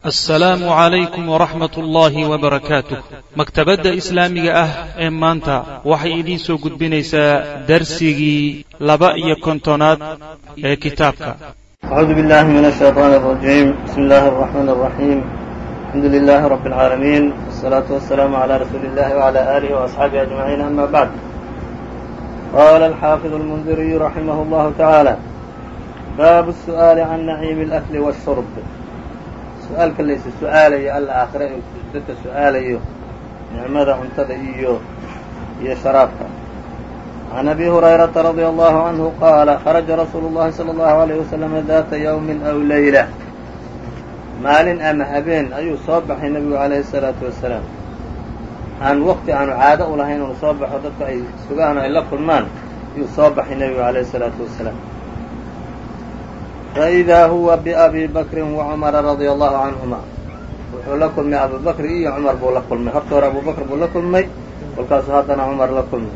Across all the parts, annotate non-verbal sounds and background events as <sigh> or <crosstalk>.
assalaamu calaykum waraxmat ullaahi wabarakaatuh maktabadda islaamiga ah ee maanta waxay idiin soo gudbinaysaa darsigii laba iyo kontonaad ee kitaabka acuudu billahi min ashayطaan الrajiim bismi illaahi الraxmaan الraxiim alxamdu lilaahi rabi اlcaalamiin wالsalaatu wasalaamu calaa rasuuli اllahi wعalى aalihi وasxaabihi ajmaciin ama bacd qaala alxaafiظu اlmundiriyu raximah اllahu tacaala baabu الsu'aali can naciimi اlأkli wالshurb su-aalka laysa su-aalayo alla aakhira ee dadka su-aalayo nicmada cuntada iyo iyo sharaabka can abi hurayrata radia allahu canhu qaala kharaja rasuulu llahi salى allahu alayh wasalama daata yawmin aw leyla maalin ama habeen ayuu soo baxay nebigu calayhi الsalaatu wasalaam aan waqti aanu caado u lahayn unu soo baxo dadku ay sugaan ay la kulmaan ayuu soo baxay nebigu calayhi الsalaatu wasalaam faidaa huwa biabi bakrin wa cumara radia allahu canhuma wuxuu la kulmay abubakr iyo cumar buu la kulmay horta hore abubakr buu la kulmay kolkaasuu haddana cumar la kulmay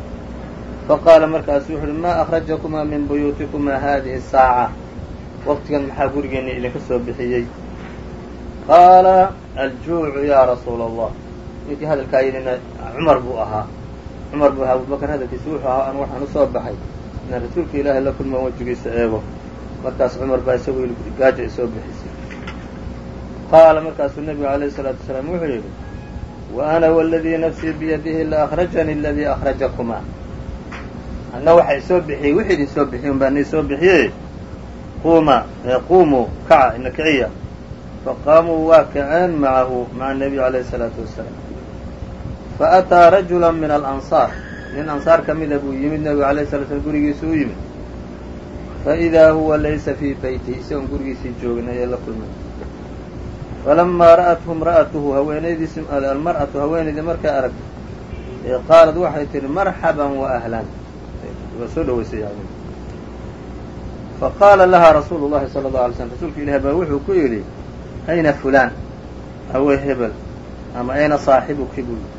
faqaala markaasu wuxu uhi maa akhrajakumaa min buyuutikumaa hadihi saaca waqtigan maxaa gurigeenna idinka soo bixiyey qaala aljuucu yaa rasuula allah ninkii hadalkaa yidhina cumar buu ahaa cumar buu ahaa abubakr hadalkiisa wuxuu ahaa an waxaan u soo baxay inaan rasuulka ilaahay la kulmo wejigiisa eego markaas cumar baa isagu gaaja ay soo bixisay qaala markaasuu nebigu alayh الsalaatu wasalaam wuxuu yidhi wa ana waladii nafsii biyadihi la akhrajani aladii akhrajakumaa anna waxa isoo bixiyey wixii idin soo bixiyey un baa nii soo bixiyey quuma quumuu kaca ina kiciya faqaamuu waa kaceen macahu maca الnabiy alayh الsalaatu wasalaam faataa rajula min alansaar nin ansaar ka mida buu yimid nebigu alayh sala slam gurigiisa u yimid faidaa huwa laysa fii beytihi isagoon gurigiisii joogin ayay la kulmay. falamaa ra'athu imra'atuhu haweenaydiisi almar'atu haweenaydii markay aragtay qaalad waxay tihi marxaban wa ahlan waa soo dhaweysay yani faqaala lahaa rasuulu llahi sala allahu alay slm rasuulka ilahi baa wuxuu ku yidhi ayna fulaan awe hebel ama ayna saaxibuki buu yidhi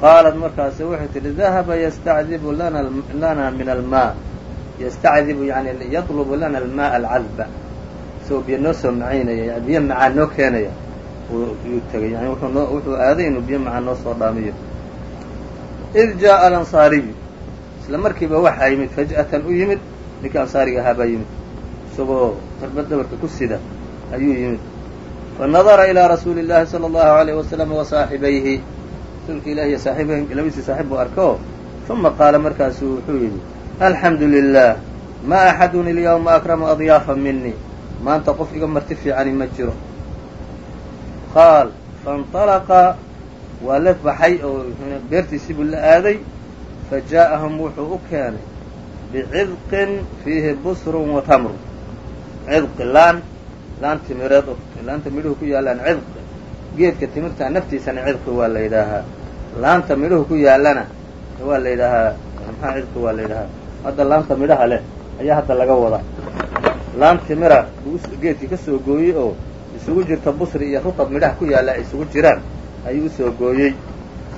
qaalat markaase waxay tihi dahaba yastacdibu lana min almaa ystacdibu yani yadlubu lana almaءa alcadba isagoo biyo noo soo macaynaya biyo macaan noo keenaya yuu tegay yani wuxuu aaday inuu biyo macaan noo soo dhaamiyo id jaaءa alansaariyu isla markiiba waxaa yimid faj'atan u yimid ninkii ansaariga ahaa baa yimid isagoo tarbad dhabarka ku sida ayuu yimid fanadara ilىa rasuuli اllahi salى اllahu عalayh wasalam wa saaxibayhi rasuulka ilahi iyo saaxiibayn labadiisii saaxib buu arko uma qaala markaasuu wuxuu yidhi alxamdu lilah ma axadun ilyawma akramu adyaafa minii maanta qof iga marti fiicani ma jiro. Qaal faاnطalaqa waa la baxay oo beertiisii buu la aaday fajaa'ahum wuxuu u keenay bicidqin fiihi busrun wa tamru cidqi laan laan timireed laanta midhuhu ku yaallaan cidqi geedka timirtaa naftiisana cidqi waa la yidhaahaa. Laanta midhuhu ku yaallana waa la yidhaahaa. Maxaa cidqi waa la yidhahaa hadda laanta midhaha leh ayaa hadda laga wadaa laan timira geedkii ka soo gooyey oo isugu jirta busri iyo rutab midhaha ku yaalla ay isugu jiraan ayuu u soo gooyey.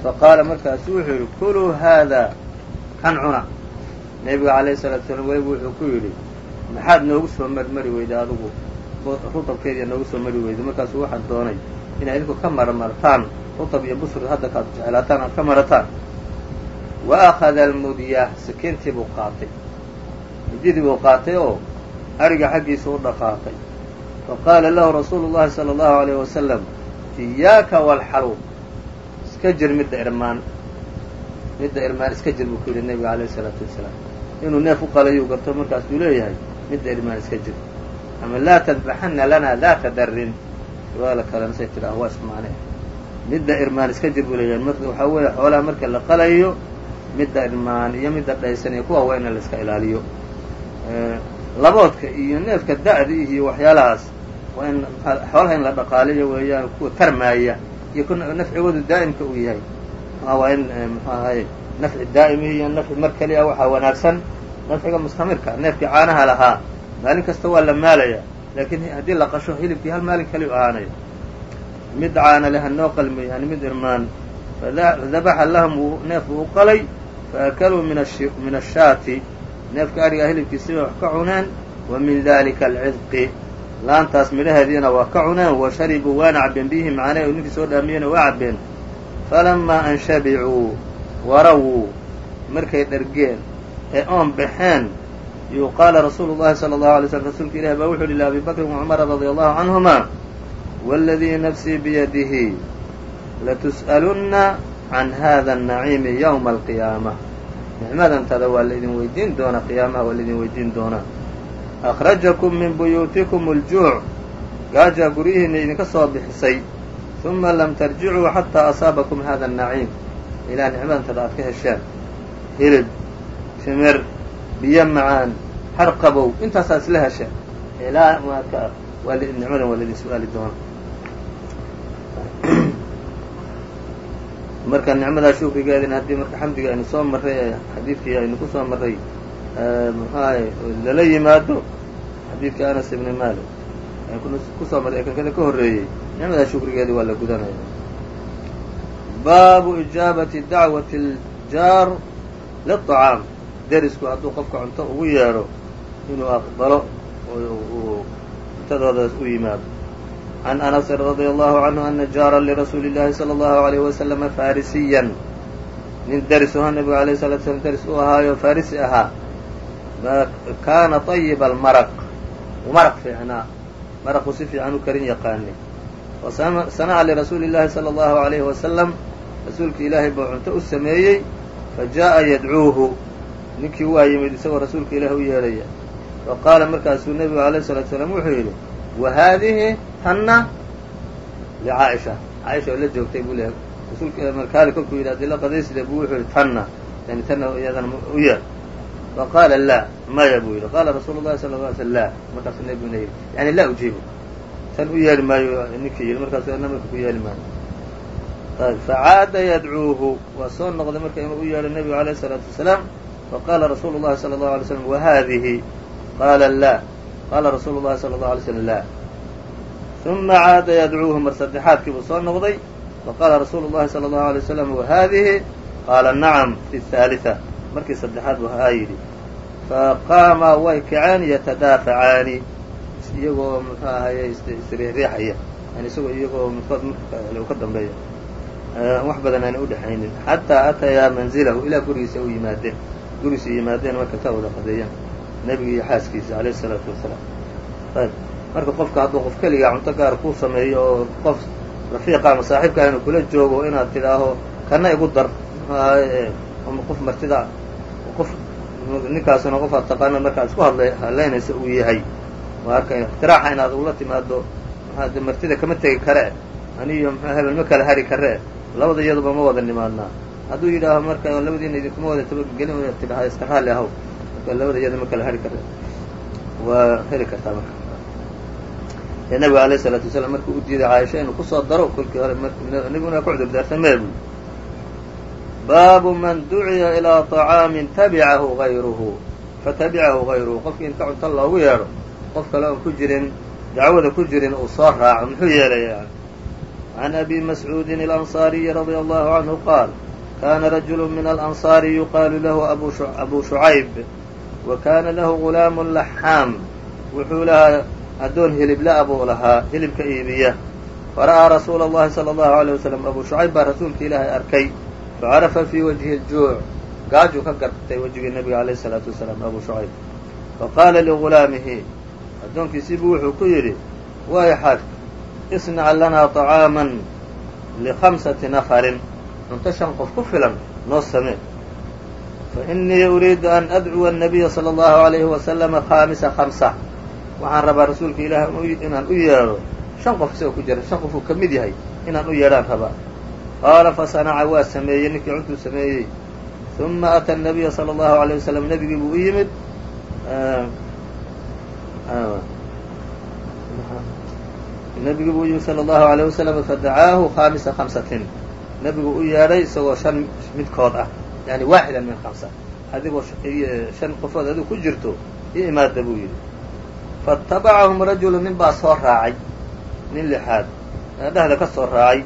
Fa qaala markaasu wuxuu yidhi kuluu haadaa kan cuna. Nebiga calayhi salaatu salaam weliba wuxuu ku yidhi maxaad noogu soo marmari weyday adigu? Rutabkeediya noogu soo mari weyday. Markaasuu waxaad doonay inay idinku ka marmartaan rutab iyo busri hadda kaad jeclaataan aad ka marataan wa akhada almudya sakiintii buu qaatay mididii buu qaatay oo adhiga xaggiisa u dhaqaaqay fa qaala lahu rasuulu llahi sala allahu alayh wasalam iyaaka walxalw iska jir midda irmaan midda irmaan iska jir buu ku yidhi nebiga alayh isalaatu wasalaam inuu neef u qalayuu garto markaasuu leeyahay midda irmaan iska jir ama laa tadbaxanna lana daata darrin riwaayada kalena say tidhaah waa isku macnee midda irmaan iska jir buu leeyahay marka waxaa weeye xoolaha marka la qalayo midda irmaan iyo midda dhaysan iyo kuwa waa in la iska ilaaliyo. Laboodka iyo neefka da'di iyo waxyaalahaas waa in xoolaha in la dhaqaaliyo weeyaan kuwa tarmaaya iyo nafcigoodu daa'imka uu yahay. Waa in mxu ahaye nafci daa'imi iyo nafci mar keliya waxaa wanaagsan nafciga mustamirka. Neefkii caanaha lahaa maalin kasta waa la maalaya laakiin haddii la qasho hilibkii hal maalin keli u ahaanaya mid caana leh hanoo qalmi yani mid irmaan fadabaxa lahum neef uu qalay faakaluu min ashaati neefka adhigaa hilibkiisiba wax ka cuneen wa min dalika alcidqi laantaas midhaheediina waa ka cuneen wa sharibuu waana cabbeen biyihi macaanee oo ninkii soo dhaamiyeyna waa cabbeen. falamaa an shabicuu warawuu markay dhargeen ee oon baxeen yuu qaala rasuulu llahi sala allahu alay slm rasuulka ilahi baa wuxuu yihi liabi bakrin wacumara radia allahu canhuma waladii nafsii biyadihi latus'alunna can hada الnaciimi ywma alqiyaama nicmadantada waa laydin weydiin doonaa qiyaamaha waa laydin weydiin doonaa akhrajakum min buyuutikum اljuuc gaajaa guryihiina idinka soo bixisay uma lam tarjicuu xataa asaabakum hada الnaciim ilaa nicmadantada aad ka hesheen hilib timir biyo macaan har qabow intaasaa isla hesheen ilaa marka waa nicmadan waa laydin su-aali doonaa marka nicmadaa shukrigeedina haddii marka xamdiga aynu soo marray ee xadiidkii aynu ku soo marray muxuahay lala yimaado xadiidka anas ibni maalik aynu ku soo marray ee kankada ka horreeyey nicmadaa shukrigeedii waa la gudanaya. Baabu ijaabati dacwati aljaar liطacaam derisku hadduu qofka cunto ugu yeedho inuu aqbalo uu cuntadoodaas u yimaado. عن أنس رضي الله عنه أنa jاarا لرasuuل اللahi صلى الله عليه وسلم فاrسيا nin drs ahaa نبgu عليه الصلاة سلام drs u ahaayo فاrسي ahaa kaana طيب المرق marq fiicnaa marqu si fiican u karin yaqaanay وصنca لرasuuل اللahi صلى الله عليه وسلم rasuulki ilaahay buu cunto u sameeyey faجaءa yadcuuhu ninkii waa yimid isagoo rasuulka ilaah u yeedhaya faqaala markaasuu nebigu عalيه الصلاaةu سلام wuxuu yidhi wa haadihi tanna licaa'isha caaisha oo la joogtay buu leeyahay rasuulka markaali kolkuu yidhi adii la qadaysida buu wuxuu yidhi tanna yani tanna iyadana u yeer faqaala laa maya buu yidhi qaala rasuulu llahi sala lla alay sl laa markaasuu nebiguna yidhi yani laa ujiibu tan u yeeri maayo ninkii yidhi markaasu anna marka ku yeeli maayo ayb facaada yadcuuhu waa soo noqday marka inuu u yeedho nebigu alayh isalaatu wasalaam faqaala rasuulu llahi sala allahu alay slam wa haadihi qaala laa qaala rasuulu llahi sala allahu alay slam la uma caada yadcuuhu mar saddexaadkii buu soo noqday faqaala rasuulu llahi sala allahu alay wasalam wa haadihi qaala nacam fi haalita markii saddexaad buu haa yidhi faqaamaa way kaceen yatadaafacaani iyagoo muxuu ahaye isriixriixaya yani isagoo iyagoo midkood ka dambeeya wax badan aana udhexaynin xataa atayaa manzilahu ilaa gurigiisa u yimaadeen gurigiisa yimaadeen marka ka wada qadeeyaan nebiga iyo xaaskiisa alayh الsalaatu wasalaam. Ayb. Marka qofka hadduu qof keligaa cunto gaar kuu sameeyo oo qof rafiiqa ama saaxiibka inu kula joogo inaad tidhaaho kana igu dar. Ama qof martida qof ninkaasuna qof aad taqaana markaad isku hadla hadlaynaysa uu yahay. Marka iqtiraaxa inaad ula timaado maxaa martida kama tegi kare aniyo mxua hebel ma kala hari kare labada iyaduba ma wada nimaadnaa. Hadduu yidhaaho marka labadiina idinkuma wada tabagelin inaad tidhaha iska raalli marka labada iyada ma kala hari kare waa heli kartaa marka nabiga alayه الsalaatu wasalaam markuu u diiday caaisha inuu kusoo daro kolkii hore nebiguna ku cudur daartamee bu baabu man duciya ilىa طacaamin tabicahu غayruhu fatabicahu غayruhu qofkii inta cunto loogu yeedho qof kale oon ku jirin dacwada ku jirin uu soo raaco muxuu yeelaya عan abi mascuudi الأnصاariyi radي allahu عanhu qaal kana rajul min الأnصاari yuqaalu lahu abu shucayb wa kaana lahu gulaamu laxaam wuxuu lahaa addoon hiliblaa buu lahaa hilibka iibiya. Fara'aa rasuula allahi sala allahu aleyh wasalam abuu shucayb baa rasuulka ilaahay arkay. Facarafa fii wajhi ljuuc gaajuu ka gartay wejigii nebiga aleyh isalaatu wasalaam abu shucayb. Faqaala ligulaamihi addoonkiisiibuu wuxuu ku yidhi wayxad isnac lanaa طacaaman likhamsati nafarin. Cunto shan qof ku filan noo samee fainii uriidu an adcuwa الnabiya salى اllahu عalayhi waslama khaamisa hamsa waxaan rabaa rasuulka ilaah inaan u yeedho shan qof isagoo ku jira shan qof uu ka mid yahay inaan u yeedhaan rabaa qaala fasanaca waa sameeyey ninkii cuntuu sameeyey uma ata الnabiya salى اllahu عalيه wasalam nebigii buu u yimid nebigii buu u yimid salى اllahu عalيه wasalam fadacaahu khamisa khamsatin nebigu u yeedhay isagoo shan midkood ah yani waaxida min hamsa adigoo shan qofood adigu ku jirto io imaada buu yidhi faatabacahum rajulu nin baa soo raacay nin lixaad dhexda ka soo raacay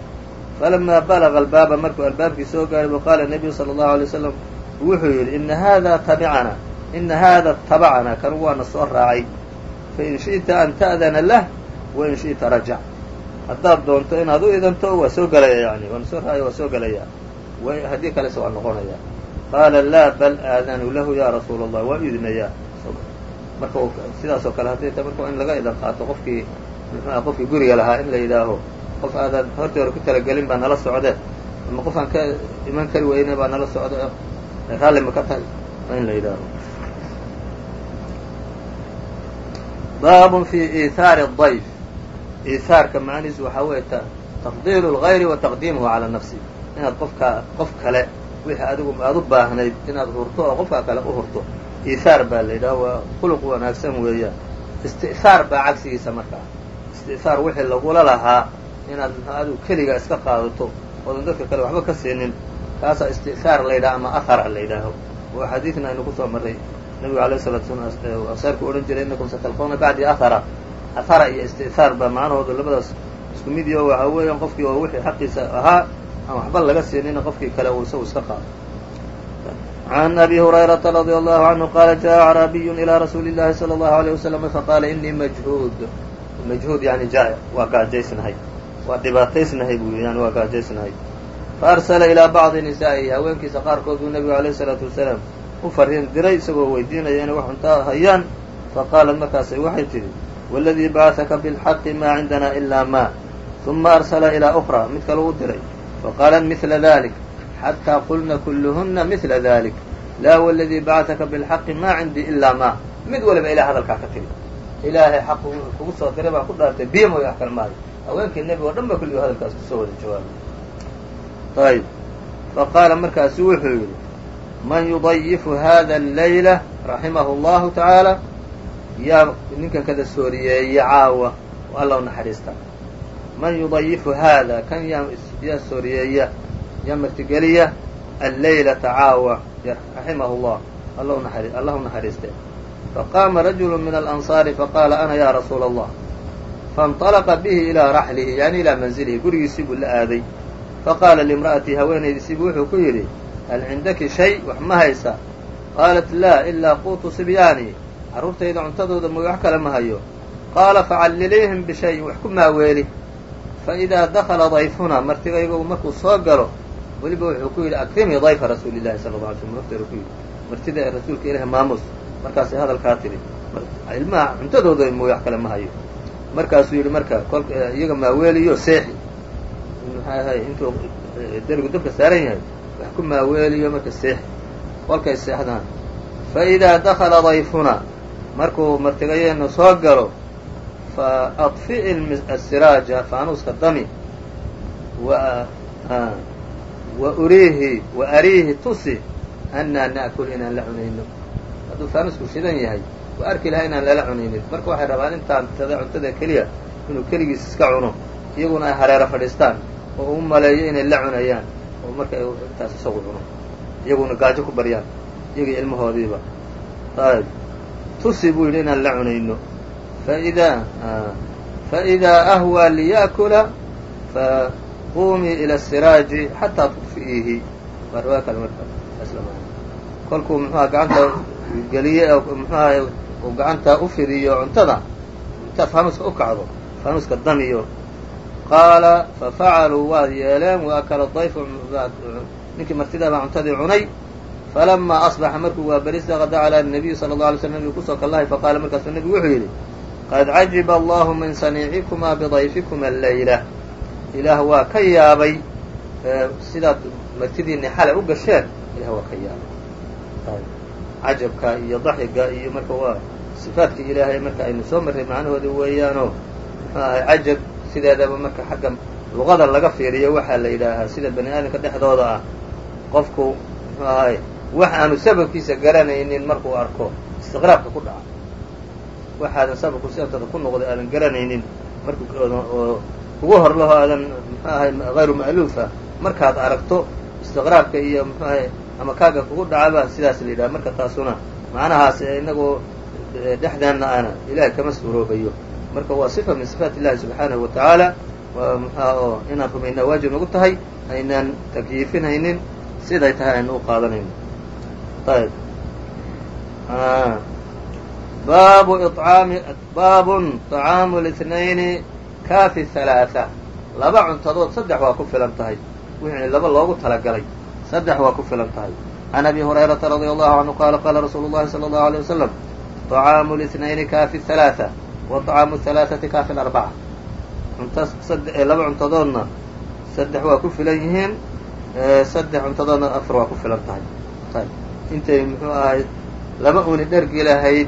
falamaa balaga albaaba markuu albaabkii soo gaaray wa qaala nebiyu sala allahu alay wasalam wuxuu yidhi ina haada tabicana ina haada tabacanaa kan waana soo raacay fa in shi'ta an ta'dana lah wa in shi'ta rajac haddaad doonto inaad u idanto waa soo gelaya yani waana soo raacay waa soo gelaya haddii kales waa noqonaya. Qaala laa bal aadanu lahu ya rasuul allah waa idinayaa marka sidaasoo kale hadday ta marka in laga idan qaato qofkii muxuuha qofkii guriga lahaa in la yidhaaho qof aadaan hortii hore ku talagelin baa nala socde ama qof aan ka iman kari weyne baa nala socde raalli ma ka tahay waa in la yidhaaho. Baabun fi iihaari adayf iihaarka macnihiisu waxaa weeye taqdiiru lgayri wa taqdiimuhu calaa nafsi inaad qofka qof kale wixii adigu aad u baahnayd inaad hurto oo qofkaa kale u hurto iihaar baa la yidhaha waa khuluq wanaagsan weeyaan. Isti'haar baa cagsigiisa markaa. Isti'haar wixii lagula lahaa inaad adigu keligaa iska qaadato oodan dadka kale waxba ka siinin kaasaa isti'haar la yidhaha ama ahara la yidhaaho. Oo xadiidna aynu ku soo marray. Nabigu alayh salatu slam asaarku odhan jiray innakum satalqawna bacdi ahara ahara iyo isti'haar baa macnahooda labadaas isku mid iyo waxaa weeyaan qofkii oo wixii xaqiisa ahaa aan waxba laga siinina qofkii kale uu isagu iska qaado عن أbي هريرة رضي الله عنه qال جاء أعرابي إلى رsuuل اللhi صلى الله عليه وسلم فqاla إنii مجهوud مجهوud yani jaaع waa gaajaysnahay waa dhibaataysnahay bu yani waa gaajaysnahay فأرسلa إلىa bعضi نسائhi haweenkiisa qaarkood buu nebigu عalيه الصلاaةu وaسلام u fariin diray isagoo weydiinaya inay wax cuntaa hayaan faqaalat markaasay waxay tidhi والذي bعثka بالحق ma عindna إلا ma ثuma أرسلa إلى أخرى mid kale u diray faqaalat mila dalik xataa qulna kulluhuna mila dalik laa waladii bacataka bilxaqi maa cindii ilaa maa mid waliba ilahay hadalkaa ka timi ilaahay xaqu kugu soo diray baan ku dhaartay biyo mooy wax kal maayo haweenkii nebigo dhan ba kulligo hadalkaas ku soo wada jawaabay ayb faqaala markaasu wuxuu yidhi man yudayifu hada allayla raximahu allahu tacaala yaa ninkan kada sooriyeeye caawa alla u naxariista man yudayifu haada kan yaa is yaa martigeliya alleylata caawa raximahu llah allah u naxariiste faqaama rajulu min alanصaari faqaala ana ya rasuula allah faاnطalaqa bihi ilaa raxlihi yani ilaa manzilihi gurigiisii buu la aaday faqaala limra'atii haweenaydiisiibu wuxuu ku yidhi hal cindaki shay wax ma haysa qaalat laa ilaa quutu sibyaani carruurtayda cuntadooda mooy wax kale ma hayo qaala facalliliihim bishayin wax ku maaweeli faidaa dakala dayfunaa martigaygu markuu soo galo weliba wuxuu ku yidhi akrimii dayfa rasuuli llahi sala alla alay slm horteeda ku yidhi martida ee rasuulka ilahi maamus. Markaasay hadalkaa tidhi ilmaha cuntadooda mooy wax kale ma hayo. Markaasuu yidhi marka kol iyaga maaweeliyo seexi. Maxay ahay intuu derigu dabka saaran yahay wax ku maaweeliyo marka seexi. Kolkay seexdaan. Fa idaa dakala dayfunaa markuu martigayeenu soo galo fa adfi'i asiraaja faanuuska dami wa uriihi wa ariihi tusi annaa na'kul inaan la cunayno. Hadduu faanusku shidan yahay waa arki lahaa inaan lala cunaynin. Marka waxay rabaan intaan tada cuntada keliya inuu keligiis iska cuno iyaguna ay hareero fadhiistaan oo u maleeyo inay la cunayaan oo marka intaas isagu cuno. Iyaguna gaajo ku baryaan iyagii ilmahoodiiba. Ayb tusi buu yidhi inaan la cunayno faidaa faidaa ahwaa liya'kula faqumii ila asiraaji xataa tudfi'iihi waa riwaaya kale marka kolkuu muxuha gacanta geliye muxuaha uu gacanta u fidiyo cuntada intaad faanuuska u kacdo faanuuska damiyo qaala fafacaluu waad yeeleen wa akala dayfu ninkii martidaa baa cuntadii cunay falamaa asbaxa markuu waa beri saqada calaa nabiyi sala allau alay slam nabigu ku soo kallahay faqaala markaasuu nebigu wuxuu yidhi qad cajiba allahu min saniicikumaa bidayfikuma alleyla ilaah waa ka yaabay sidaad martidiinni xalay u gasheen ilah waa ka yaabay. Cajabka iyo daxiga iyo marka waa sifaadkii ilaahay marka aynu soo marray macnahoodi weeyaanoo muxuu ahay cajab sideedaba marka xagga luqada laga fiiriyo waxaa la yidhaahaa sida bani aadamka dhexdooda ah. Qofku muxuu ahay wax aanu sababkiisa garanaynin markuu arko istiqraabka ku dhaca waxaadan sababku sababtada ku noqday aadan garanaynin. Mark kugu hor laho aadan muxuu ahay hayru ma'luufa. Markaad aragto istiqraabka iyo muxuu ahay ama kaaga kugu dhacaba sidaas la yidhaha marka taasuna macnahaas inagoo dhexdeenna ana ilahay kama suuroobayo. Marka waa sifa min sifaat illahi subxaanahu wa tacaala waa muxua oo inaan rumaynaa waajib nagu tahay aynaan takyiifinaynin siday tahay aynu u qaadanayno ayb baabun طacaamu الاثنayni kaafi ثalaaثة laba cuntadood saddex waa ku filan tahay wixii laba loogu talagalay saddex waa ku filan tahay can abi hurayrata radي allahu canhu qaala qaala rasuulu اllahi salى اllahu عalيه wasalam طacaamu الاثنayni kaafi ثalaaثة wa طacaamu الثalaaثati kaafi arbaca cunta laba cuntadoodna saddex waa ku filan yihiin saddex cuntadoodna afar waa ku filan tahay intay muxuu ahay laba uni dhergi lahayd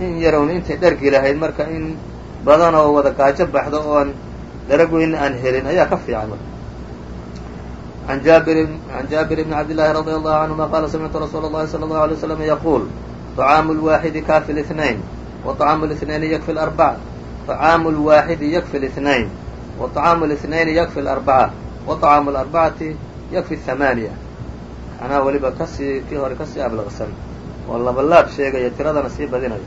in yarowna intay dhergi lahayd marka in badan oo wada gaajo baxdo oo aan daragoyna aan helin ayaa ka fiican marka an jaabir can jaabir bni cabdillaahi radi allahu canhuma qaala samictu rasuula اllahi salى اllahu alay waslam yaquul طacaamu اlwaaxidi kaafi الاثnayn wa طacaamu الاثnayni yakfi اlarbaca طacaamu اlwaaxidi yakfi الاثnayn wa طacaamu الاثnayni yakfi اlarbaca wa طacaamu اlarbacati yakfi الhamaaniya macnaha weliba kasii kii hore kasii ablaqsan oo labalaab sheegaya tiradana sii badinaya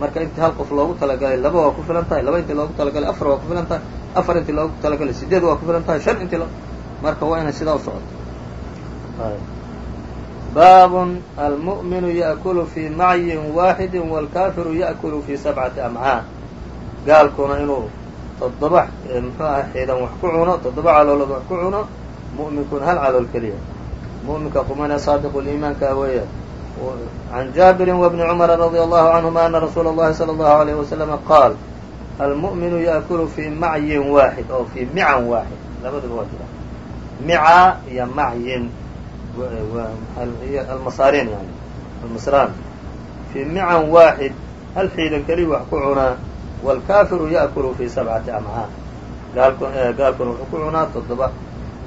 marka intii hal qof loogu talagalay laba waa ku filan tahay laba intii loogu talagalay afar waa ku filan tahay afar intii loogu talagalay sideed waa ku filan tahay shan intii marka waa inay sidaa u socoto. Baabun almu'minu ya'kulu fii macyin waaxidi wاlkaafiru ya'kulu fii sabcati amcaa gaalkuna inuu toddoba muxuu aha xiidan wax ku cuno toddoba caloolood wax ku cuno mu'minkuna hal calool keliya. Mu'minka qumane saadiqu liimaanka weeya can jaabirin wabni cumara radi allahu canhuma ana rasuula اllahi salى اllahu alayh wasalama qaal almu'minu ya'kulu fii macyin waaxid oo fii mican waaxid labaduba waa jira mica iyo macyin almasaarin yani almasraan fii mican waaxid hal xiidan keliya wax ku cunaa wاlkaafiru ya'kulu fii sabcati amcaa gaalkuna wuxuu ku cunaa toddoba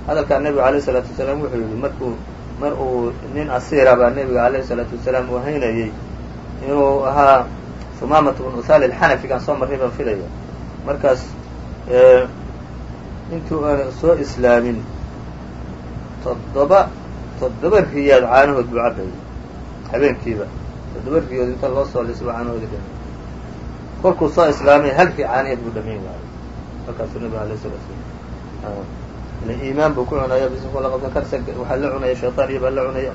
hadalkaa nebiga alayh الsalaatu wasalaam wuxuu yihi markuu mar uu nin asiira baa nebiga alayh الsalaatu wasalaam uu haynayey inuu ahaa sumaamata bn uthal alxanafigaan soo marray baan filaya markaas intuu aan soo islaamin toddoba toddoba riyaad caanahood buu cabayay habeenkiiba. Toddoba riyood inta loo soo lisba caanahoodi dhamay kolkuu soo islaamay hal ri caanaheed buu dhamayn waayay markaasuu nebiga alayh salatu slam iimaan buu ku cunaya waxaa la cunaya shayطaan iyo baa la cunaya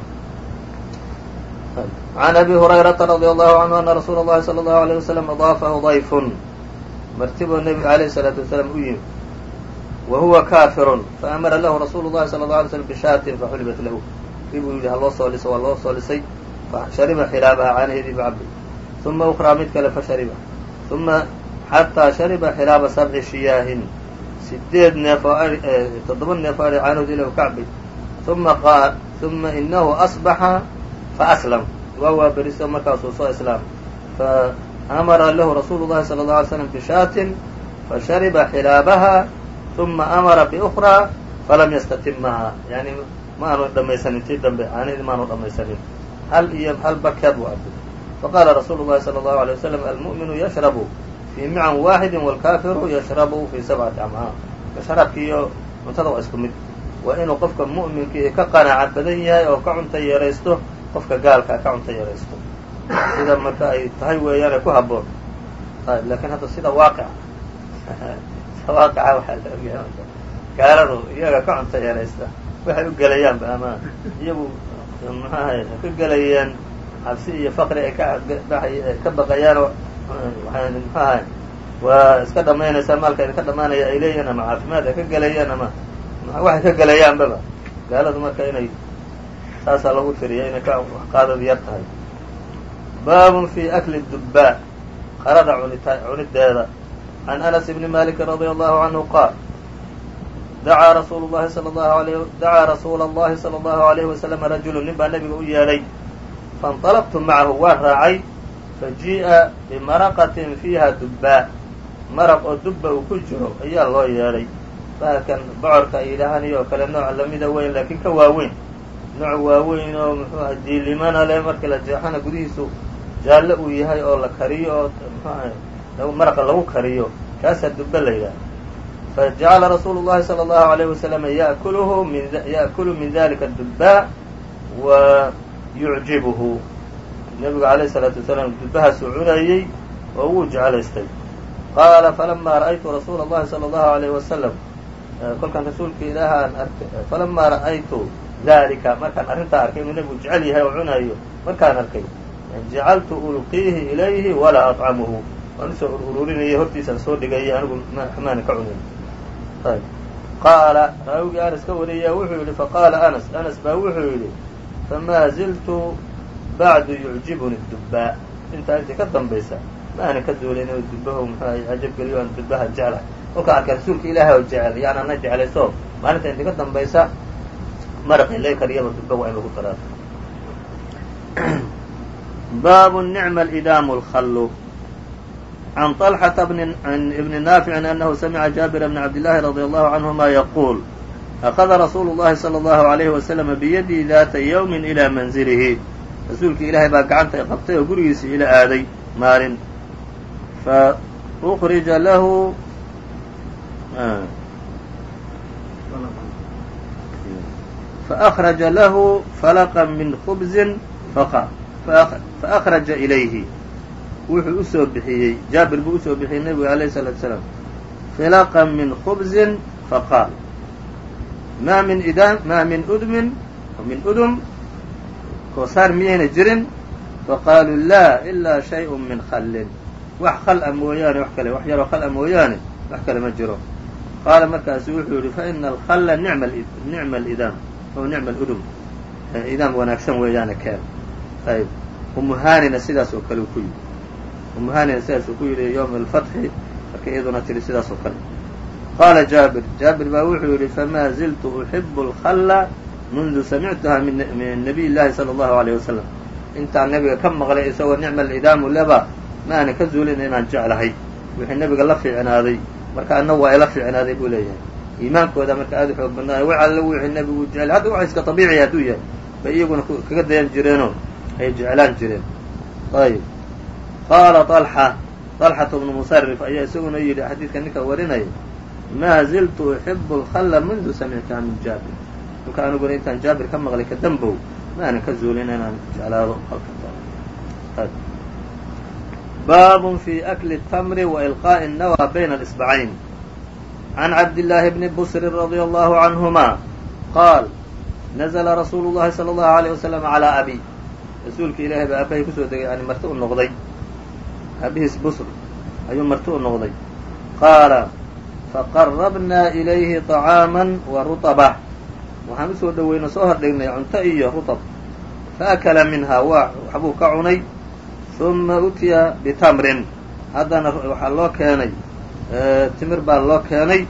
عan abi هurayrata radي allahu canhu ana rasuula اllahi salى اllahu عalيه waslm adaafahu ضayfun martiboo nebiga alayh الsalaatu wasalaam u yimi wa huwa kaafirun faamara lahu rasuulu الlahi salى الlه alay slm bishaatin faxulibat lahu ibuu yidhi ha loo soo liso waa loo soo lisay fashariba xilaabaha caanaheedii ba cabay ثuma ukraa mid kale fashariba ثuma xataa shariba xilaaba sabci shiyaahin sideed neef oo eh, toddoba neef oo ari caanood ilah ka cabay. Uma qaal uma inahu asbaxa faaslam waa waaberiso markaasuu soo islaamay faamara lahu rasuulu llahi sala allau alay slam bishaatin fashariba xilaabaha uma amara biukraa falam yastatimmaha. Yani ma aanu dhamaysanin tii dambe caanihii maanu dhamaysanin. Hal iyo hal bakeed buu cabay. Faqaala rasuulu llahi sala allahu alay wasalam almu'minu yashrabu fii mican waaxidi wاlkaafiru yashrabu fii sabcati amcaa sharaabki iyo cuntada waa isku mid. Waa inuu qofka mu'minkii ka qanaaca badan yahay oo ka cunta yaraysto qofka gaalkaa ka cunta yaraysto. Sida marka ay tahay weeyaane ku haboon laakiin hadda sida waaqica. <laughs> Sida waaqica waxaa la ogyahay gaaladu iyaga ka cunta yaraysta waxay u gelayaanba ama iyagu maxaahay ka gelayeen cabsi iyo faqri ay ka ka baqayaan maxaahay waa iska dhamaynaysaa maalka idinka dhamaanaya ay leeyihiin ama caafimaad ay ka gelayaan ama waxay ka gelayaanbaba gaaladu marka inay saasaa lagu tiriya inay qaadadu yar tahay. Baabun fi akli dubbaa qarada cunideeda can anas bni maliki radia allahu canhu qaal dacaa rasuulu llahi allahu alayh dacaa rasuula allahi sala allahu alayhi wasalama rajulu nin baa nabiga u yeedhay fainطalaqtu macahu waan raacay fajii'a bimaraqatin fiiha dubbaa maraq oo dubba uu ku jiro ayaa loo yeedhay bahalkan bocorka ay yidhaahaan oo kale nooc lamida weyn laakiin ka waaweyn. Nooc waaweyn oo muxuu aha diilimana leh markii la jeexana gudihiisu jaallo uu yahay oo la kariyo oo muxuaha maraqa lagu kariyo. Kaasaa dubba la yidhaha fajacala rasuulu llahi sala allahu alayh wasalama yakuluhu min ya'kulu min dalika dubbaa wa yucjibuhu nebigu calayh isalaatu wasalaam dubahaasuu cunayey oo wuu jeclaystay. Qaala falamaa ra'aytu rasuula allahi sala allahu alayhi wasalam kolkan rasuulka ilaaha aan arkay falamaa ra'aytu dalika markaan arrintaa arkay inuu nebigu jecel yahay oo cunayo markaan arkay jacaltu ulqiihi ilayhi walaa aطcamuhu waan u soo ururinayay hortiisaan soo dhigayay anigu maana ka cunayn ayb qaala raawigii anas ka wariyaa wuxuu yidhi faqaala anas. Anas baa wuxuu yidhi famaa ziltu bacdu yucjibuni dubbaa intaa intii ka dambaysa ma aanan ka duulay inuu dubbaho muxuuahay cajab geliyo aan dubbaha jeclahay. Kolka arka rasuulka ilaahay oo jecel yaan ana jeclayso maalinta intii ka dambaysa maraqii laga kariyaba dubba waa in lagu daraa <clears throat> baabu nicma idaamu lhallu can طalxata ibni naaficin anahu samica jaabira bna cabdillaahi radia allahu canhuma yaquul akada rasuulu llahi salى allahu alayhi waslama biyadii daata ywmi ilaa manzilihi rasuulkii ilaahay baa gacanta qabtay oo gurigiisii ila aaday maalin faأkrija lahu faأkraja lahu falqa min khubzi faأkraja ilayhi wuxuu usoo bixiyey jaabir buu usoo bixiyey nebiga alayh الsalaatu slaam filaqan min khubzin faqaal maa min idam maa min udmin min udum koosaar miyayna jirin? Faqaaluu laa ilaa shayء min khallin. Wax khal a mooyaane wax kale wax yaroo khal a mooyaane wax kale ma jiro. Qaala markaasu wuxuu yihi faina alkhalla nicma alidaam o nicma aludum idaam wanaagsan weeyaane keen ayb umuhaanina sidaas oo kale ku yidhi. Umuhaanina sidaas uu ku yidhi ywma alfatxi markay iyaduna tiri sidaas oo kale. Qaala jaabir. Jaabir baa wuxuu yidhi famaa ziltu uxibu alkhalla mundu samictuha min nabiy llaahi sala allahu alayh wasalam intaan nabiga ka maqlay isagoo nicma alidaamu leba maana ka zuulin inaan jeclahay wixii nabiga la fiicnaaday marka anna waa ila fiicnaaday buu leeyahay iimaankooda marka aada u xoog badnaay wax alla wixii nebigu jeclay hadda wax iska abiici hadduu yahay bay iyaguna kaga dayan jireenoo ay jeclaan jireen ayb qaala alxa alxatu bnu musarif ayaa isaguna yidhi xadiidka ninka warinaya maa ziltu uxibu alkhalla mundu samictaha min jaabir marka aniguna intaan jaabir ka maqlay ka dambow ma aanan ka zuulin inaan jeclaado baab fi akli الtamri wailqaaءi الnawى bayna اlsbacayn can cabdillaahi bni busri radia allahu canhuma qaal nazla rasuulu llahi salى اllahu عalيه waslm calىa abi rasuulka ilaahay baa aabahay kusoo degay yani marti u noqday aabihiis busr ayuu marti u noqday qaala faqarabnaa ilayhi طacaama wa ruطba waxaan u soo dhoweyno soo hordhignay cunto iyo rutab faakala minha waa waxbuu ka cunay uma utiya bitamrin. Haddana waxaa loo keenay timir baa loo keenay.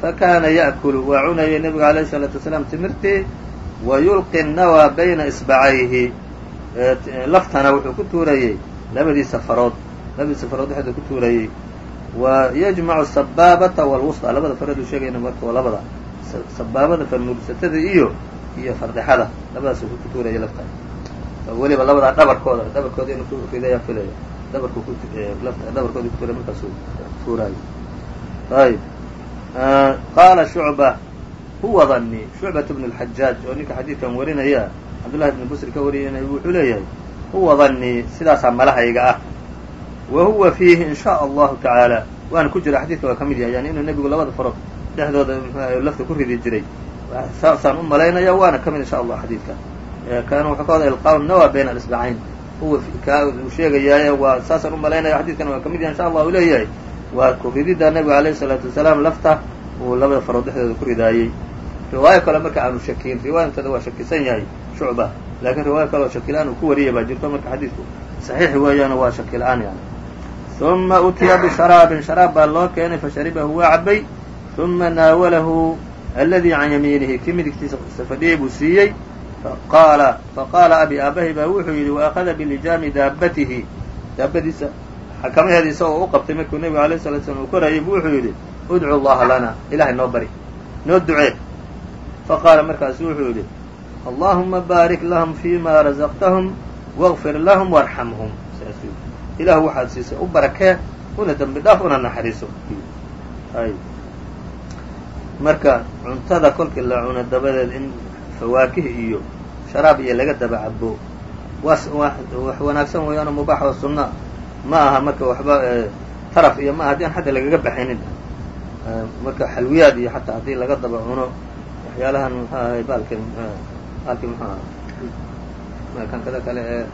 Fakaana ya'kulu waa cunayay nebiga alayhi salaatu wasalaam timirtii wa yulqi nawaa bayna isbacayhi. Laftana wuxuu ku tuurayey labadiisa farood labadiisa farood dhexda ku tuurayey wa yajmacu asabaabata walwusta labada farood uu sheegayna marka waa labada sabaabada farnuursatada iyo iyo fardexada labadaas ku tuuraya lafta weliba labadaa dhabarkooda dhabarkooda inuu ku ridayaan filaya dhabarku ku dhabarkooda ku tuuray markaasuu tuuraayo. Ayb qaala shucba huwa dani shucbat bn اlxajaaj oo ninka xadiidkan warinaya cabdullahi bn busri ka wariyana wuxuu leeyahay huwa danii sidaasaa malahayga ah. Wa huwa fiihi in shaء allahu tacaala. Waana ku jira xadidka waa ka mid yahay yani inuu nebigu labada farood dhexdooda lafta ku ridi jiray. Saasaan u malaynaya waana ka mid in sha allah xadiidka. Kan wuxuu ka wada ilqaa nawa bayna alisbacayn huwa ka uu sheegayaaye waa saasaan u malaynaya xadidkana waa ka mid yahay insha allah u leeyahay. Waa ku rididda nebiga alayhi الsalaatu wasalaam lafta uu labada farood dhexdooda ku ridaayey. Riwaayo kale marka aanu shakiyin riwaayintada waa shakisan yahay shucba. Lakin riwaayo kale oo shakila-aan uu ku wariyay baa jirto marka xadiidku. Saxiix weeyaano waa shakila-aan yani uma utiya bisharaabin sharaab baa loo keenay fasharibahu waa cabay uma naawalahu aladii can yamiinihi kii midigtiisa fadhiyey buu siiyey qaala faqaala abi aabahay baa wuxuu yidhi waakhada bilijaami daabatihi daabadiisa xakamaheeda isagoo u qabtay markuu nebigu alayh salatu slam uu korayay buu wuxuu yidhi udcu llaha lana ilahay noo bari noo ducee faqaala markaasu wuxuu yidhi allaahuma baarik lahum fima razaqtahum wagfir lahum warxamhum saasu ilaah waxaad siisay u barakee una dambi dhaaf una naxariiso marka cuntada kolkii la cuno dabadeed in fawaakih iyo sharaab iyo laga daba cabo wax wanaagsan weeyaanoo mubaax oo sunna ma aha marka waxba taraf iyo ma aha haddii aan xadda lagaga baxaynin. Marka xalwiyaad iyo xataa haddii laga daba cuno waxyaalahan muxuu ahay baalki baalki muxuu aha kan kada kale ee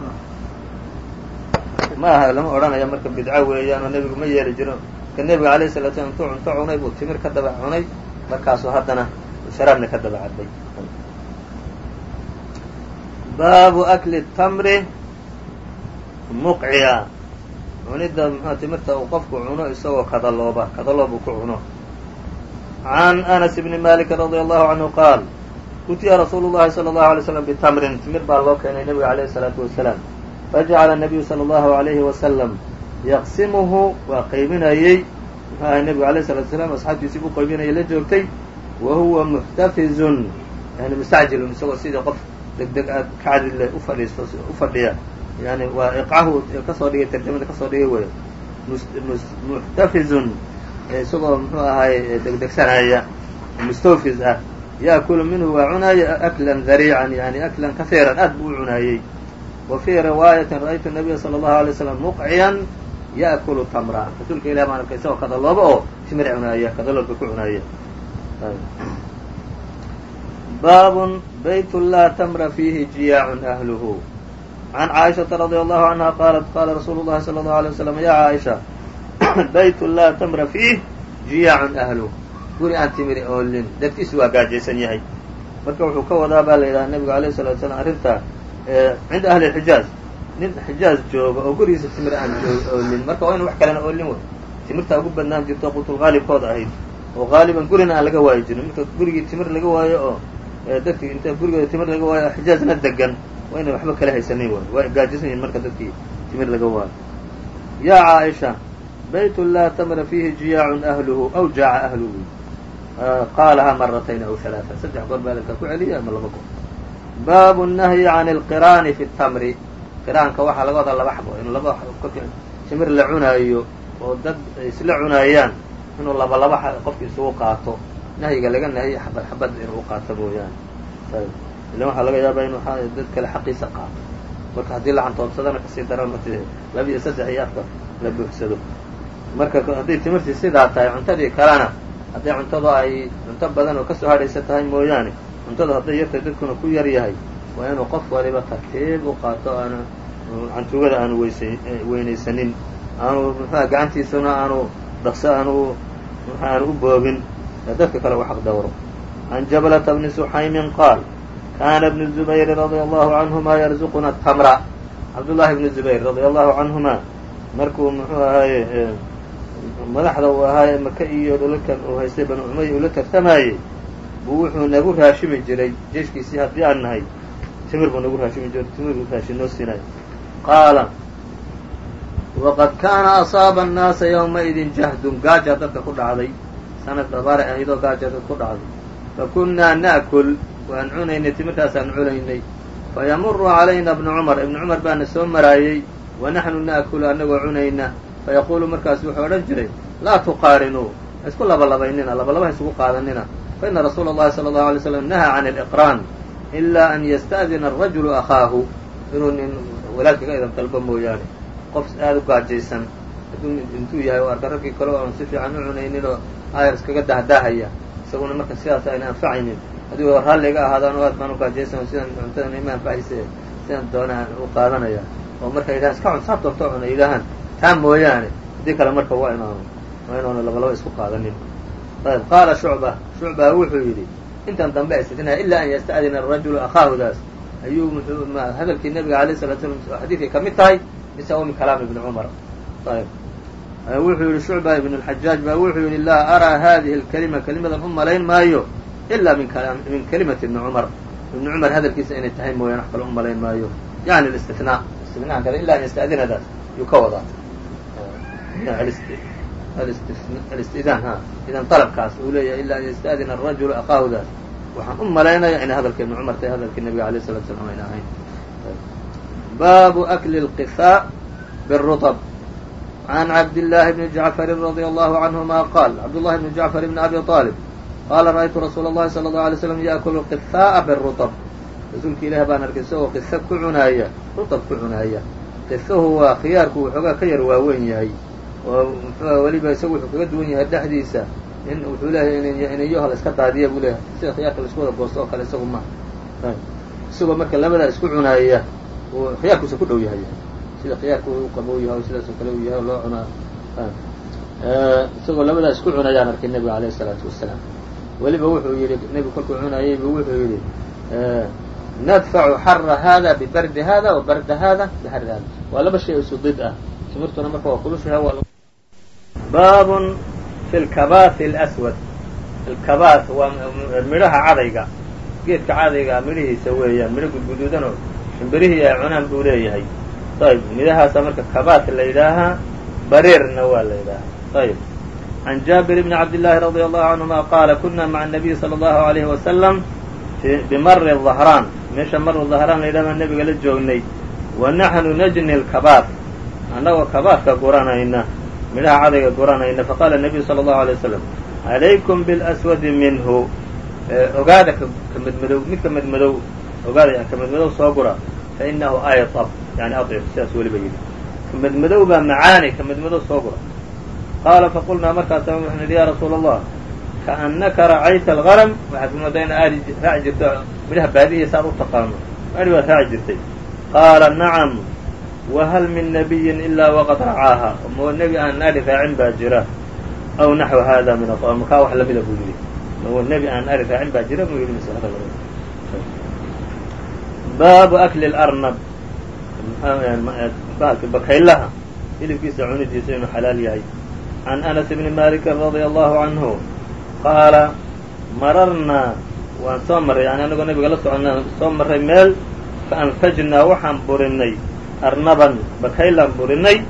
ma aha lama odhanaya marka bidco weeyaan oo nebigu ma yeeli jiro. Marka nebiga alayh salatu slam intuu cunto cunay buu timir ka daba cunay markaasuu haddana sharaabna ka daba cabbay baabu akli tamri muqciya. Cunidda muxuu timirta uu qofku cuno isagoo kadalooba kadaloobu ku cuno. Can anas bni malik radia allahu canhu qaal utiya rasuulu llahi sala allahu alay slam bitamrin. Timir baa loo keenay nebiga calayhi isalaatu wasalaam fajacala nabiyu sala allahu alayhi wasalam yaqsimuhu waa qaybinayey muxuu ahay nebigu alayh salatu wasalaam asxaabtiisii buu qaybinayay la joogtay wa huwa muxtafizun. Yani mustacjilun isagoo sidii qof deg deg aad kacdi leh ufadhiisto u fadhiya. Yani waa iqcahu ka soo dhigay tarjamada ka soo dhigay wey muxtafizun isagoo muxuu ahay degdegsanaya mustawfiz ah. Yaakulu minhu waa cunaaya aklan dariican yani aklan kahiiran aad buu u cunaayey wa fii riwaayatin ra'aytu nabiya sala allahu alay slam muqciyan ya'kulu tamra rasuulka ilah arkay isagoo kadalooba oo timir cunaaya kadaloobka ku cunaaya baabun bayt laa tamra fiihi jiyaacun ahluhu can caaishaةa radia allahu canha qaalat qaala rasuulu llahi salى allahu alay waslam ya caaisha bayt laa tamra fiih jiyaacun ahluh guri aan timiri oolin dadkiisu waa gaajaysan yahay marka wuxuu ka wadaa baa la yidhaha nebigu alayh salatu slam arrinta cinda ahli xijaaz nin xijaaz jooga oo gurigiisa timir aan oolin marka waa inu wax kalena oolin wey timirtaa ugu badnaan jirto qutulqaalibkood ahayd. Oo qaaliban gurina aan laga waayi jirin. Marka gurigii timir laga waayo oo dadkii inta gurigooda timir laga waayo xijaazna degan waa inay waxba kala haysanin waay waa gaajisan yihiin marka dadkii timir laga waayo. Yaa caaisha bayt laa tamra fiihi jiyaacun ahluhu aw jaaca ahluhu. Qaalahaa maratayn aw halaaa saddex goor baa dadka ku celiya ama laba goor? Baabu nahyi can alqiraani fi tamri qiraanka waxaa laga wadaa laba xabo inuu laba kolki timir la cunaayo oo dad isla cunaayaan inuu laba laba qofki isugu qaato nahyiga laga nahiyo xabad xabad inuu qaato mooyaane ayb ilan waxaa laga yaabaa inuu dad kale xaqiisa qaato. Marka haddii la cantoobsadana ka sii daran mat laba iyo saddex iyo afka la buuxsado. Marka hadday timirtii sidaa tahay cuntadii kalena hadday cuntadu ay cunto badan oo ka soo hadhaysa tahay mooyaane cuntadu hadday yartahay dadkuna ku yar yahay waa inuu qof waliba tartiib u qaato aanu cantugada aanu weysa weynaysanin. Aanu muxuha gacantiisuna aanu dhaqso aanu aanu u boobin. Dadka kale u xaq dawro. Can jablata bni suxaymin qaal kana bnu zubayri radia allahu canhuma yarzuquna tamra. Cabdullahi bni zubayr radia allahu canhuma markuu muxuu ahaye madaxda uu ahaa maka iyo dhulalkan uu haystay banu cumaya uu la tartamayey buu wuxuu nagu raashimi jiray jeeshkiisii haddii aan nahay timir buu nagu raashitimir raashin noo siinayo. Qaala waqad kaana asaaba annaasa yowmaidin jahdun. Gaajaa dadka ku dhacday sanad dhabaare ahaydoo gaajaa dadka ku dhacday. Fakunnaa naakul waan cunaynay timirtaasaan cunaynay. Fayamuru calayna ibnu cumar. Ibnu cumar baana soo maraayey wa naxnu na'kulu annagoo cunayna. Fayaquulu markaasu wuxuu odhan jiray laa tuqaarinuu ha isku labalabaynina labalaba ha isugu qaadanina fa ina rasuula allahi sala allahu alay slam nahaa can aliqraan ilaa an yasta'dina arajulu akhaahu inuu nin walaalkii ka idan dalbo mooyaane qof aada u gaajaysan intuu yahay oo arka raggii kale oon si fiican u cunaynin oo aayar iskaga dahdaahaya isaguna marka sidaas ayna anfacaynin haddii raalli iga ahaadaan o aad baan u gaajaysan sidan cuntadan ima anfacayse sidan doonaan u qaadanaya oo marka yidhahan iska cun saa doonto cuna yidhaahaan taa mooyaane haddii kale marka waa inaanu waa inaanu labalaba isku qaadanin ayb qaala shucba shucba wuxuu yidhi intan dambe istinaa ilaa an yasta'dina arajulu akhaahudaas ayuu muxuu hadalkii nabiga alayh salatu slam xadiidkay ka mid tahay o min kalaam ibni cumar ayb wuxuu yihi shucba ibn اlxajaaj ba wuxuu yihi laa araa hadihi اlkalima kelimadan u malayn maayo ilaa min min kalimati ibni cumar ibni cumar hadalkiisa inay tahay mooyaan wax kale u malayn maayo. Yani istinaa istinaa kada ila an yasta'dinadaas yuu ka wadaa alistidaan ha idan dalabkaas uu leeyahay ilaa an yasta'dina arajulu akaahudaas waxaan u malaynaya inay hadalka ibni cumar tahay hadalkii nabiga alayh الsalatu slam ayna ahayn baabu akli اlqifaa bالruطb عن عبد الله بن جعفر رضي الله عنهما قال عبد الله بن جعفر بن أبي طالب قال رأيت رsuuل اللhi صلى الله عليه وسلم يأكل القفاء بالرطب rasuulka ilaah baan arkay isagoo qiso ku cunaaya ruطb ku cunaaya qisahu waa khiyaarku waxoogaa ka yar waaweyn yahay oo weliba isagu wuxuu kaga duwan yahay dhexdiisa in wuxuu leeyahay inayaho la iska daadiya buu leeyahay sida khiyaarka la isku wada goosto oo kale isagu ma isagoo marka labadaa isku cunaaya uu khiyaarkuusa ku dhow yahay sida khiyaarka u qabow yahay sidaasoo kale u yahay oo loo cunaa isagoo labadaa isku cunayaan arkay nebiga alayh الsalaatu wasalaam weliba wuxuu yidhi nebigu kolkuu cunayaybu wuxuu yidhi nadfacu xara hada bibardi hada wa barda hada bixari hada waa laba shay isu did ah timirtuna marka waa kulushaha waa baabun fi lkabaasi اlaswad alkabaas waa midhaha cadayga geedka cadayga midhihiisa weeyaan midho gudguduudanoo shimbirihii ay cunaan buu leeyahay ayb midhahaasa marka kabaas la yidhaahaa bareerna waa la yidhaahaa ayb can jaabir bni cabdillaahi radia allahu canhuma qaala kuna maca الnabiyi salى allahu alayhi wasalam bimari dhahraan meesha maru dhahraan la yidhaha baan nebiga la joognay wa naxnu najni lkabaas annagoo kabaaska guranayna midhaha cadayga guranayna. Faqaala nebiyu sala allahu alay wasalam calaykum bilaswadi minhu. Ogaada kamedmadow midka madmadow ogaada kamadmadow soo gura. Fa inahu ayab yani adif sidaas weliba yidhi. Kamadmadow baa macaanay kamadmadow soo gura. Qaala faqulnaa markaasa waxaan idhi yaa rasuula allah kaannaka racayta algaram waxaad kumoodaa ina aadi raaci jirto midhaha baadihiisa aad u taqaano. Ani waad raaci jirtay. Qaala nacam wahal min nabiyin ilaa waqad racaaha moo nebi aan adhi raacin baa jira. Aw naxw hada min aطam kaa wax lamida buu yidhi. Nebi aan ari raacin baa jira buu yidhi baabu akli اlarnab bakaylaha. Hilibkiisa cunidiisa inuu xalaal yahay. Can anas bni maliki radia allahu canhu qaala mararnaa waan soo marray yani anagoo nabiga la soconnaa soo marray meel faanfajnaa waxaan burinay arnaban bakaylaan burinay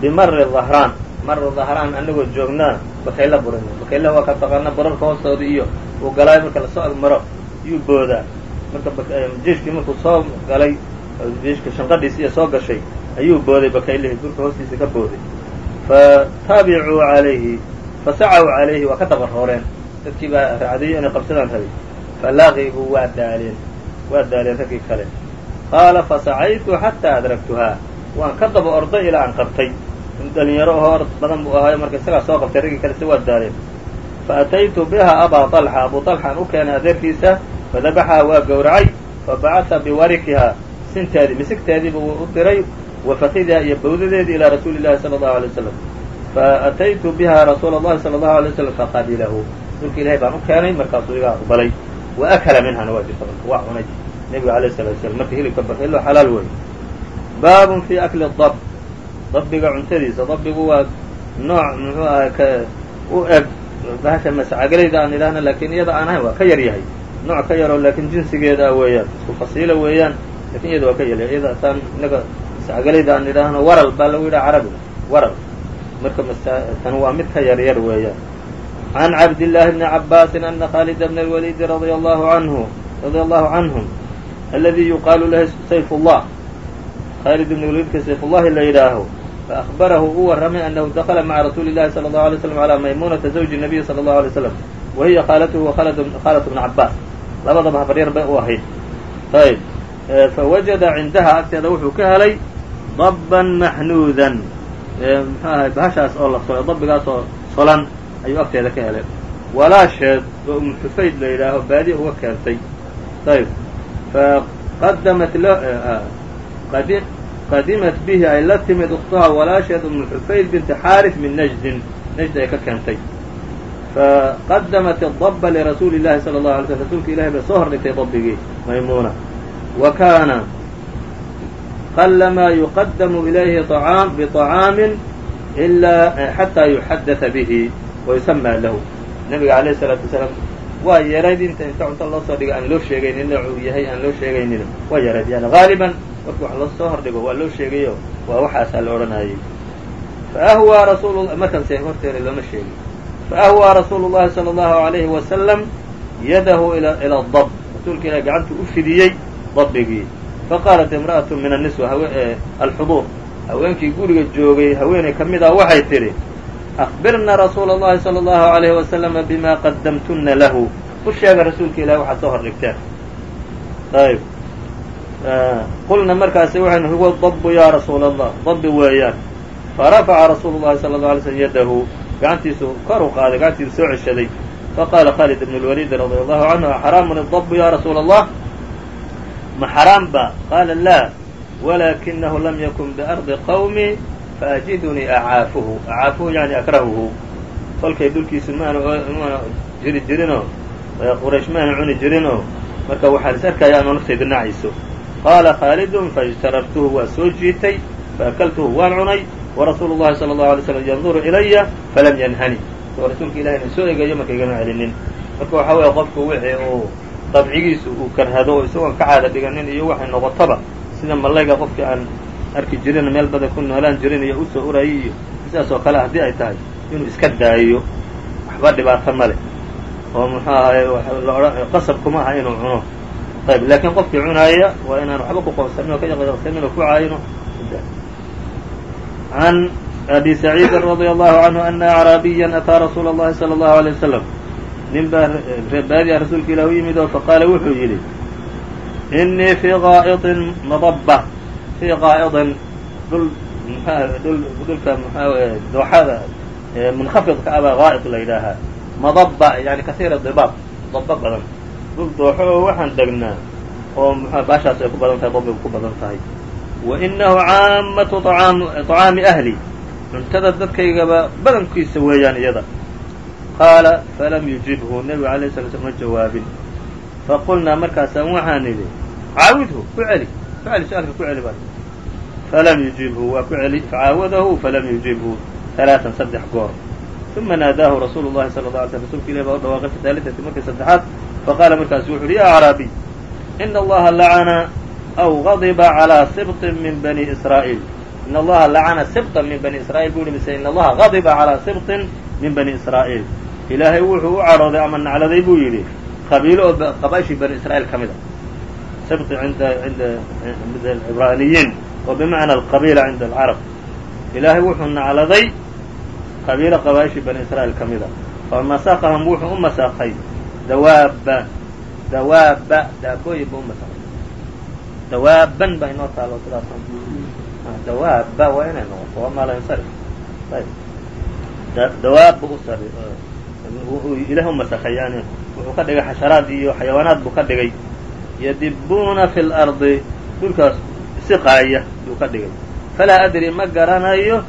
bimari dhahraan. Mara dhahraan anagoo joognaa bakayla burinay. Bakaylaha waa ka taqaana bararka hoostooda iyo uu galaayo marka la soo agmaro yuu boodaa. Marka jiishkii markuu soo galay jiishka shanqadhiisi iyo soo gashay ayuu booday bakaylihii durka hoostiisa ka booday. Fataabicuu calayhi fasacaw calayhi waa ka dabarooreen dadkii baa raacdayo inay qabsadaan rabay falaqibuu waa daaleen waa daaleen raggii kale qaala fasacaytu xataa adraktuhaa waan ka daba orday ilaa aan qabtay in dhalinyaro ahoo ord badan buu ahaayo marka isagaa soo qabtay raggii kale se waa daaleen faataytu biha abaa طalxa abu طalxaan u keenay adeerkiisa fadabaxaha waa gowracay fabacata biwarikihaa sinteedii misigteediiba u diray wafakidiha iyo bawdadeedii ilaa rasuuli llahi sala allahu alay wasalam faataytu biha rasuula allahi sala allahu alay wasalam faqabilahu rasuulka ilahay baan u keenay markaasuu iga aqbalay wa akala minhana waa jirta waa cunay nebiga alayh salatu wasalaam marka hilibka bakaylo xalaal wey baabun fi akli dab dabbiga cuntadiisa dabbigu waa nooc muxuu ahay ka u eg bahasha mascagalayda aan idhaahna laakiin iyada aan ahayn waa ka yar yahay. Nooc ka yaroo laakiin jinsigeeda weeyaan isku fasiilo weeyaan laakiin iyada waa ka yaryahay iyada taan inaga mascagalayda aan idhaahno waral baa lagu yidhaha carabiga waral. Marka tan waa mid ka yar yar weeyaan. Can cabdillaahi bni cabaasin ana khaalida bna alwaliidi radia allahu canhu radia allahu canhum aladi yuqaalu lahu sayf ullah khaalid ibn waliidka sayfullahi la yidhaaho faأخbarahu u warramay anahu dakla maca rasuuli الlahi salى الlaه alay slm alى maymunata zawji الnabiy salى الlahu alay slam wa hiya khaalatuhu khaalat bna cabaas labadaba habaryar bay u ahayd ayb fawajada cindaha agteeda wuxuu ka helay dabban maxnuudan mxuu ahay bahashaas oo la solay dabbigaas oo solan ayuu agteeda ka helay walaasheed oo umu xufayd la yidhaaho baadiya uga keentay ayb faqadamat qadimat bihi ay la timid uktuhaa walaasheed umu xufayd binti xaaris min najdin najd ay ka keentay faqadamat adaba lirasuuli llahi sala allahu alay slm rasuulka ilahi bay soo hordhigtay dabbigii maymuuna wa kaana qalamaa yuqadamu ilayhi biطacaamin ilaa xataa yuxadata bihi wayusamaa lahu nabiga alayh salaatu wasalaam waa yarayd inta inta cunto loo soo dhigo aan loo sheegaynin nooc uu yahay aan loo sheegaynin waa yarayd yani haaliban marka wax loo soo hordhigo waa loo sheegayo waa waxaasaa la odhanayay faahwaa rasuul markanse horteeda looma sheegin faahwaa rasuulu llahi sala allahu alayhi wasalam yadahu ila dab rasuulka ilahi gacantuu u fidiyey dabbigii faqaalat imra'atu min anniswa alxuduur haweenkii guriga joogay haweeney ka mid ah waxay tidhi akbirna rasuula اllahi salى اllahu عalayhi wasalama bima qadamtuna lahu u sheega rasuulka ilahi waxaad soo hordhigteen ayb qulna markaasi waxaynu huwa dabu ya rasuula allah dabi weeyaan farafaca rasuulu llahi sala اlه alay slm yadahu gacantiisu kor u qaaday gacantiisu soo ceshaday faqaala khalid ibn اlwaliid radia allahu canhu axaraamun dabu ya rasuula allah ma xaraam ba qaala laa walakinahu lam yakun biardi qawmi faajidunii acaafuhu acaafuhu yani akrahuhu kolkay dhulkiisu maana maana jiri jirinoo quraysh maana cuni jirinoo marka waxaan is arkaya ama naftayda nacayso qaala khaalidun faاjtarartuhu waa soo jiitay faakaltuhu waan cunay warasuulu llahi sala allahu alay slam yanduru ilaya falam yanhani oo rasuulka ilahi na soo egayo marka igama celinin marka waxaa weeye qofku wixii uu dabcigiisu uu karhado oo isagoon ka caada dhiganin iyo waxay noqotaba sida malayga qofkii aan arki jirin meel badan ku noolaan jirin iyo usoo urayay iyo sidaas oo kale haddii ay tahay inuu iska daayo waxba dhibaato ma leh oo muxuu ahaye qasab kuma aha inuu cuno ayb laakiin qofkii cunaaya waa inaan waxba ku qoonsanin oo ka yaqsanin oo ku caayino عن أbي سعيid رضي الله عنه أن أعرaabiيا أtىa رasuul الlahi صلى الله عليه وسلم nin baa reebaadiya rasuulka ilah u yimid oo faqaala wuxuu yidhi إنii fii qaa'iطin madba fii qaa'iطin dhul dhul dhulka mxaa dooxada munkhafidka abaa qaa'id la yidhaahaa madba yani kasiira dibaab daba badan dhul dooxo oo waxaan degnaa oo mxua baashaas ay ku badan tahay dabay ku badan tahay wainahu caamatu طacaami ahli cuntada dadkaygaba badankiisa weeyaan iyada qaala falam yujibhu nebigu alay sala slam ma jawaabin faqulnaa markaasaan waxaan idhi caawidhu ku celi ku celi su'aalka ku celi baa falam yujibhu waa ku celi facaawadahu falam yujibhu alaaan saddex goor uma naadaahu rasuulu llahi sala la alay sl rsulka ilahi baa u dhawaaqay fi haalitati markii saddexaad faqaala markaasu wuxu uhi ya acraabiy ina allaha lacana aw gadiba calaa sibtin min bani israa'iil in allaha lacana sibtan min bani israa'iil buu yihi mise in allaha gadiba calaa sibtin min bani israa'iil ilaahay wuxuu u cadhooday ama nacladay buu yidhi qabiilo qabaashii bani israa'iil ka mid a sibti inda inda cibraaniyiin oo bimacna alqabiila cinda alcarab. Ilaahay wuxuu nacladay qabiilo qabaishii bani israa'iil ka mid a famasakahum wuxuu u masakay dawaaba dawaaba daabooyin buu u masakay dawaaban baa inoo taalo sidaas dawaaba waa inay noqoto waa maala yansarif ayb. Dawaabba u sari ilaah u masakay yani wuxuu ka dhigay xasharaad iyo xayawaanaad buu ka dhigay. Yadibuuna fi lardi dhulkaas siqaaya yuu ka dhigay. Falaa adri ma garanayo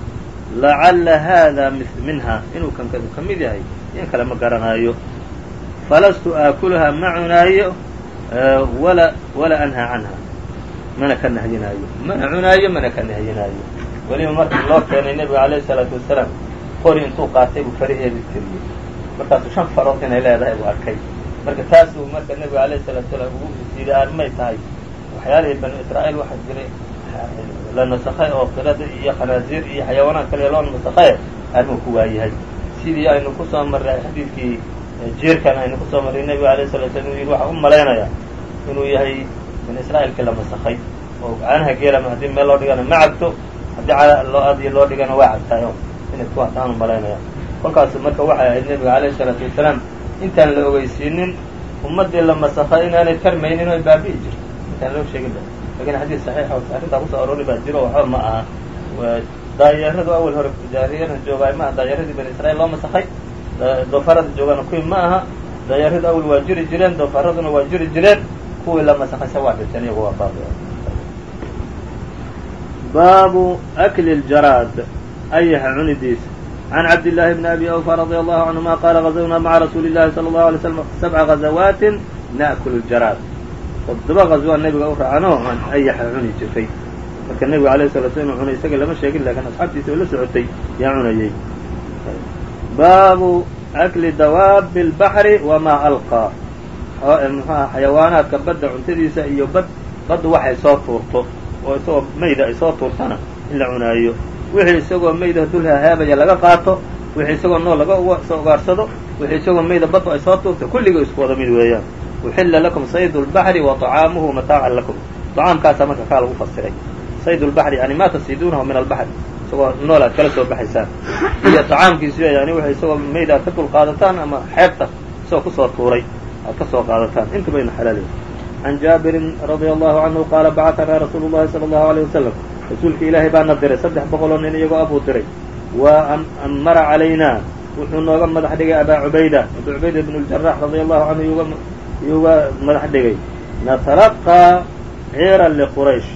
lacalla haada minha inuu kan ka mid yahay in kale ma garanayo. Falastu aakuluha ma cunaayo wala wala anhaa canha. Mana ka nahyinaayo. Mana cunaayo mana ka nahyinaayo. Weliba markii loo keenay nebiga alayh isalaatu wasalaam qori intuu qaatay buu faraheedi tiriyey. Markaasuu shan farood inay leedahay buu arkay. Marka taasuu marka nebiga alayh salatu salaam ugu yidhi armay tahay waxyaalihii banu israa'iil waxaa jiray la nasakhay oo qirada iyo khanaasiir iyo xayawaanaad kale loo nasakhaye armuu ku waayahay. Sidii aynu ku soo marray xadiidkii jiirkan aynu ku soo marray nebiga alayh salatu slam inu yidhi waxaa u malaynayaa inuu yahay bani israa'iilkii la masakhay oo caanaha geelama haddii meel loo dhigana ma cabto haddii lo'adii loo dhigana waa cabtaayo inay ku hataan u malaynaya kolkaas marka waxay ahayd nebiga alayh isalaatu wasalaam intaan la ogeysiinin ummaddii la masakhay inaanay tarmaynin oy baabi'i jirto intaan loo sheeginba laakiin xadiid saxiixa arrintaa ku soo aroori baa jiro waxba ma aha. Daayaradu awal hore jaariyana joogaay maaha daayaradii bani israa'iil loo masakay doofaarada joogaana kuwii ma aha. Daayaradu awal waa jiri jireen doofaaraduna waa jiri jireen. Kuwii la masakaysa waa dhinteen iyagu waa baaqi baabu akli ljaraad ayaha cunidiisa can cabdillaahi bni abi awfa radia allahu canhuma qaala gazawnaa maca rasuuli llahi sala allahu alay slam sabca gazawaatin na'kulu ljaraad toddoba qaswaa nebiga u racanoo aan ayaxa cuni jirtay. Marka nebiga alayh sala sl inu cunay isaga lama sheegin laakiin asxaabtiisa oo la socotay yaa cunayay. Baabu akli dawaabi اlbaxri wamaa alqaa mxuaha xayawaanaadka badda cuntadiisa iyo bad baddu waxay soo tuurto oo isagoo mayda ay soo tuurtana in la cunaayo. Wixii isagoo mayda dul hahaabaya laga qaato wixii isagoo nool laga soo ugaarsado wixii isagoo mayda baddu ay soo tuurto kulligii isku wada mid weeyaan uxilla lakum saydu lbaxri wa طacaamuhu mataacan lakum طacaamkaasaa marka kaa lagu fasiray sayd lbaxri yani ma tasiiduunahu min albaxri isagoo nool aad kala soo baxaysaan iyo طacaamkiisu yani w isagoo mayda aad ka dul qaadataan ama xeebta isagoo kusoo tuuray aad ka soo qaadataan inta bayna xalaalayn can jaabirin radia allahu canhu qaala bacaanaa rasuulu llahi salى allahu alيyه wasalam rasuulka ilaahay baana diray saddex boqoloo nin iyagoo abuu diray wa amara calaynaa wuxuu nooga madax dhigay abaa cubayda abuu cubayda bn اljarax radia allahu canhu yuuga madax dhigay. Natalaqaa ciiran liquraysh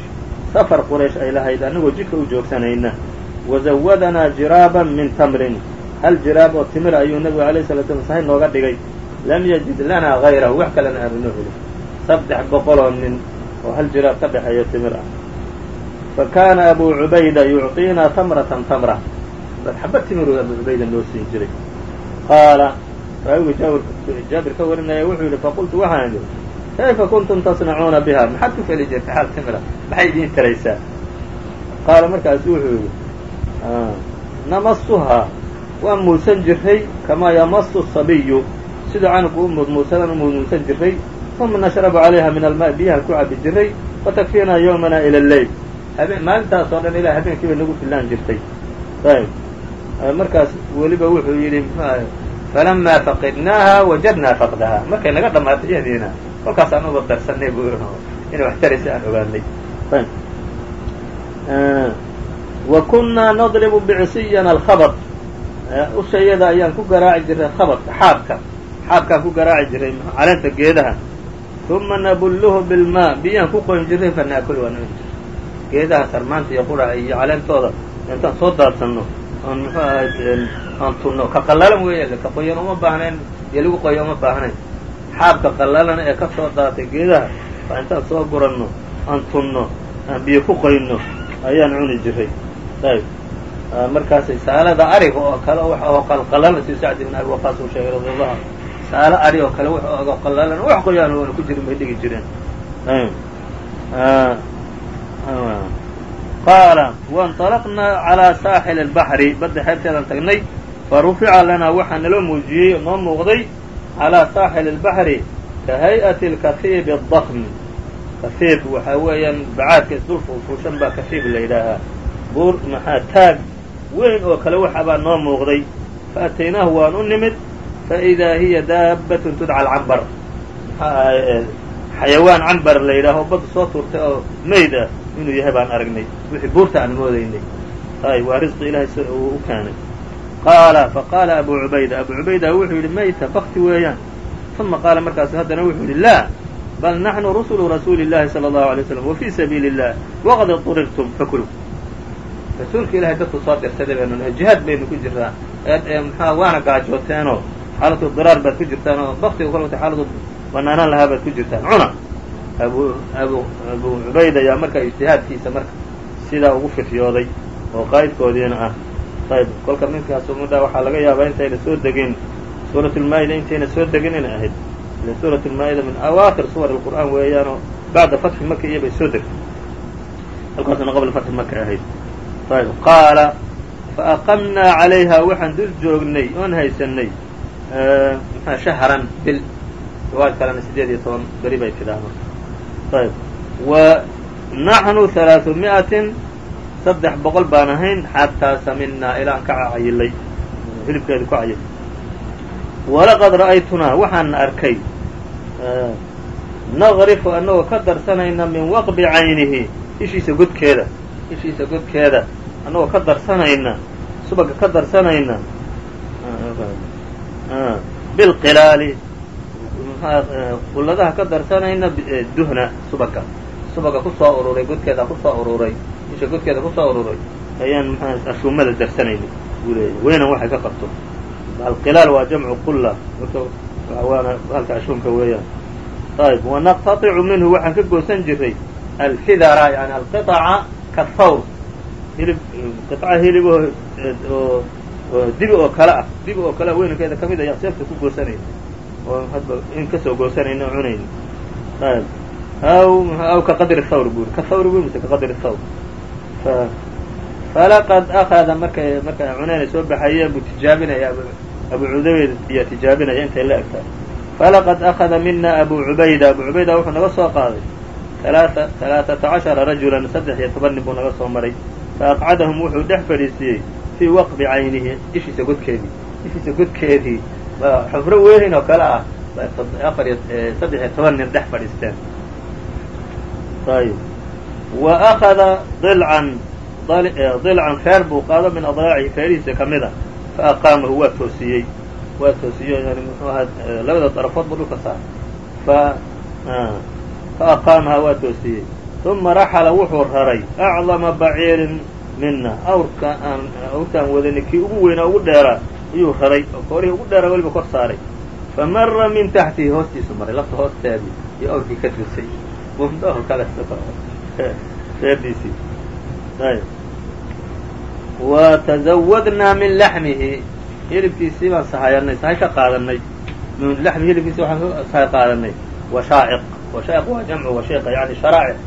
safar quraysh ay lahayd annagoo jidka u joogsanayna. Wazawadanaa jiraaban min tamrin. Hal jiraab oo timir ayuu nebigu alayh sala slam sahay nooga dhigay. Lam yajid lanaa hayrahu wax kalena aaninoo helin saddex boqoloo nin oo hal jiraab ka dhexeeya timir ah. Fa kaana abu cubayda yucطiinaa tamratan tamra. Xaba timiru abu cubayda noo siin jiray. Qaala raawiga jaabir ka warinaya wuxuu yidhi faqultu waxaan idhi kayfa kuntum tasnacuuna biha maxaad ku feli jirtay xaal timira maxay idiin taraysaa qaala markaasu wuxuu yidhi namasuhaa waan muusan jiray kamaa yamasu sabiyu sida canugu u muudmuudsadaan u muudmuudsan jiray uma nashrabu calayha min almaa biyaha ku cabi jiray fatakfiinaa yowmana ila lleyl habeen maalintaas oo dhan ilaa habeenkii nagu fillaan jirtay ayb markaas weliba wuxuu yidhi falamaa faqidnaaha wajadnaa faqdaha markay naga dhammaatay iyadiina kolkaasaan uba darsanay bu inay wax taraysa aan ogaanay wa kunnaa nadribu bicsiyana alkhabad ushayada ayaan ku garaaci jiray khabadka xaabka xaabkaan ku garaaci jiray caleenta geedaha uma nabulluhu bilmaa biyaan ku qoyn jiray fa naakulu waan cuni jiray geedaha sarmaanta iyo quraca iyo caleentooda intaan soo daadsanno oon muxuu ahay aan tunno. Ka qallalan weeye ka qoyan uma baahnayn iyo lagu qoya uma baahnayn. Xaabka qallalan ee ka soo daatay geedaha waa intaan soo guranno aan tunno aan biyo ku qoyno ayaan cuni jiray. Ayb markaasay saalada ariga oo kale wax oo qalqallalan si sacd ibn abi waqaas uu sheegay radiallahu anhu. Saalo ari oo kale wax ogo qallalan wax qoyaan oona ku jirin bay dhigi jireen. Qaala waاnطalaqnaa calىa saaxili اlbaxri badda xeebteedaan tagnay farufica lanaa waxaa naloo muujiyey noo muuqday calىa saaxili اlbaxri ka hay-ati اlkahiibi الضakm kahiib waxaa weeyaan bacaadka isdul fuushan baa kahiib la yidhaahaa buur maxaa taag weyn oo kale waxabaa noo muuqday faataynaahu waan u nimid faidaa hiya daabatun tudca alcambar maxaa ahay xayawaan cambar la yidhaaho badda soo tuurtay oo mayd ah inuu yahay baan aragnay wixii buurta aan moodaynay ay waa risqi ilahay si uu u keenay qaala faqaala abu cubayda abu cubayda wuxuu yidhi mayta bakti weeyaan uma qaala markaasu haddana wuxuu yidhi laa bal naxnu rusulu rasuuli اllahi salى اllahu alay slam wafii sabiili اllah waqad طurirtum fakulu rasuulka ilahay dadku soo dirsaday baynu nahay jihaad baynu ku jiraa mxua waana gaajooteenoo xaalatu diraar baad ku jirtaan oo baktiga kolkata xaaladu banaanaan lahaa baad ku jirtaan cuna abu abu abu cubayd ayaa marka ijtihaadkiisa marka sidaa ugu fifyooday oo qaa'idkoodiina ah. Ayb kolka ninkaasu midha waxaa laga yaabaa intayna soo degin suurat lmaa'ida intayna soo degin ahayd. Ile suurat lmaa'ida min awaakhir suwar alqur'aan weeyaanoo bacda fatxi maka iyo soo degtay halkaasuna qabla fatxi maka ahayd. Ayb qaala faaqamnaa calayha waxaan dul joognay oon haysanay mxua shahran bil. Riwaayad kalena sideed iyo toban beri bay tidhaahdo ayb wa naxnu halaaثu mi'atin saddex boqol baan ahayn xataa saminaa ilaan ka cayilay hilibkeedu ka cayilay walaqad ra'aytunaa waxaan arkay naqrifu annagoo ka darsanayna min waqbi caynihi ishiisa godkeeda ishiisa godkeeda annagoo ka darsanayna subaga ka darsanayna bilqilaali qulladaha ka darsanayna duhna subaga subaga ku soo ururay godkeeda ku soo ururay isha godkeeda ku soo ururay ayaan ashuumada darsanayna. Buu leeyahy waxay ka qabto. Alqilaal waa jamcu qulla waana halka ashuumka weeyaan. Ayb wanaqtaicu minhu waxaan ka goosan jiray alfidara yani alqiطca kahawr hilib qiطca hilib oo dibi oo kale ah. Dibi oo kale weynankeeda ka mid ayaan seefta ku goosanayna oo hadba in ka soo goosanayna o cunayna ayb aw aw ka qadri thawr buri ka thawr buri mise ka qadri thawr. Falaqad akada markay markay cunayna soo baxayeen buu tijaabinaya abu cubayd iyo tijaabinaya intay la egtahay. Falaqad akada mina abu cubayda. Abu cubayda wuxuu naga soo qaaday. Alaaa alaaثata cashara rajulan saddex iyo toban nin buu naga soo maray. Faaqcadahum wuxuu dhex fadhiisiiyey fii waqbi caynihi ishiisa godkeedii. Ishiisa godkeedii xufro weyn oo kale ah. Afar iyo saddex iyo toban nin dhex fadhiisteen. Ayb wa akada dilcan dilcan feer buu qaado min adlaacihi feerihiisa ka mid a fa aqaamahu waa toosiyey. Waa toosiyo yani muxuu ahaa labada darafood buu dhulka saaray. Fa fa aqaamaha waa toosiyey. Uma raxala wuxuu raray acdama baciirin mina awrka aan awrkaan wadanay kii ugu weynaa ugu dheeraa ayuu raray oo koorihii ugu dheeraa weliba kor saaray. Famara min taxtihi hoostiisu maray lafta hoosteedii iyo awrkii ka tusay mumdaho kale <laughs> reediisii wa tazawadnaa min laxmihi. Hilibkiisii baan sahayanay sahay ka qaadanay min laxmi hilibkiisii waxaan sahay qaadanay washaa'iq washaa'iq waa jamcu washiiqa yani sharaa'ic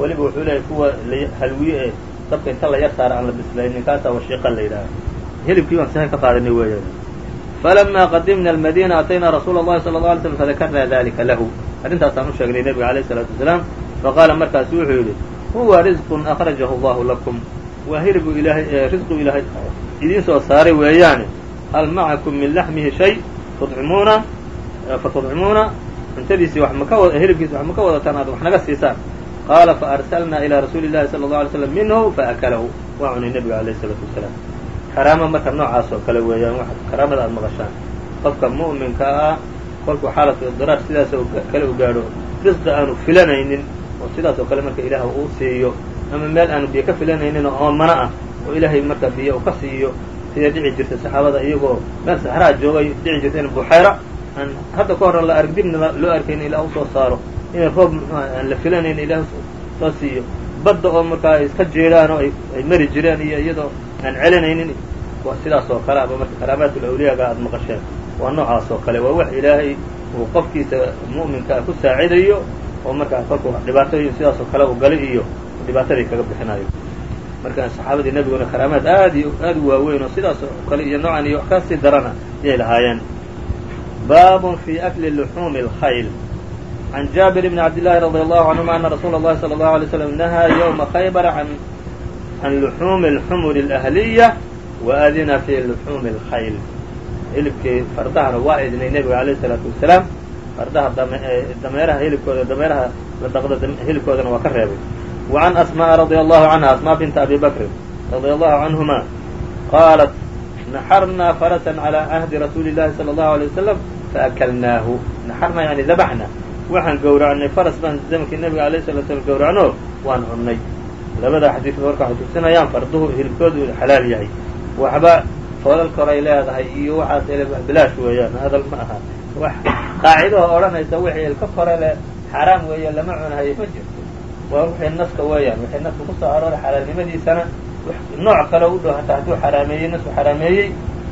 weliba wuxuu leeyahay kuwa halwiye ee dabka inta la yar saara aan la bislaynin kaasaa washiiqa la yidhaaha hilibkii baan saxiix ka qaadanay weeyaan falamaa qadimna almadiina ataynaa rasuula allahi sala alla alay slm fadakarnaa dalika lahu. Arrintaasaan u sheegnay nebiga alayh isalaatu wasalaam faqaala markaasu wuxuu yidhi huwa risqun akhrajahu allahu lakum. Waa hiribu ilaahay risqu ilaahay idiin soo saaray weeyaane. Hal macakum min laxmihi shay tudcimuuna fa cuntadiisii wax maka wa hilibkiisi wax maka wadataan aad wax naga siisaan. Qaala faarsalnaa ilaa rasuuli llahi sala allau alay slam minhu faakalahu waa cunay nebiga alayh isalaatu wasalaam karaama marka noocaas oo kale weeyaan wax karaamada aad maqashaan. Qofka mu'minka ah kolkuu xaalatu idiraar sidaas kale u gaadho risqi aanu filanaynin oo sidaas oo kale marka ilaah uu siiyo ama meel aanu biyo ka filanaynin oo oomana ah oo ilaahay marka biyo uu ka siiyo sida dhici jirta saxaabada iyagoo meel saxraa joogay dhici jirta in buxayra aan hadda ka hore la arg dibna loo arkaynin ilaah u soo saaro inay roob muxuuha aan la filanaynin ilaah soo siiyo. Badda oo markaa iska jeedaan oo ay mari jireen iyo iyadoo aan celinaynin sidaas oo kale aba marka karaamaatul awliyaaga aada maqasheen waa noocaas oo kale waa wax ilaahay uu qofkiisa mu'minkaa ku saacidayo oo markaa kolkuu dhibaatooyin sidaas oo kale u galay iyo dhibaatadii kaga bixinayo marka saxaabadii nebiguna karaamaad aad iyo aad u waaweyn oo sidaas oo kale iyo noocan iyo wax kasii darana yay lahaayeen baabun fi akli luxuumi اlkhayl can jaabir bni cabdillaahi radi allahu canhuma ana rasuula اllahi salى اllahu alay slam nahaa ywma khaybara can can luxuumi اlxumuri اlahliya waadina fi luxuumi اlkhayl hilibkii fardahana waa idinay nebiga alayh الsalaatu wasalaam fardaha dameeraha hilibkooda dameeraha la dhaqdo hilibkoodana waa ka reebay wa can asma'a radia allahu canha asmaa binta abi bakrin radia allahu canhuma qaalat naxarnaa farasan calى cahdi rasuuli llahi salى allahu alay wasalam faakalnaahu naxarnaa yani dabaxna waxaan gowracnay faras baan zamankii nebiga alayh salatu slam gowracno waan cunnay labada xadiidka marka waxay tusinayaan farduhu hilibkoodu xalaal yahay. Waxba foolal koray leedahay iyo waxaas bilaash weeyaan hadal ma aha. Wax qaacidaho odhanaysa wixii ilka kore le xaaraam weeye lama cunahayo ma jirto. Waa wixii naska weeyaan wixii naska ku soo arooray xalaalnimadiisana nooc kale u dhow hataa hadduu xaraameeyey nasku xaraameeyey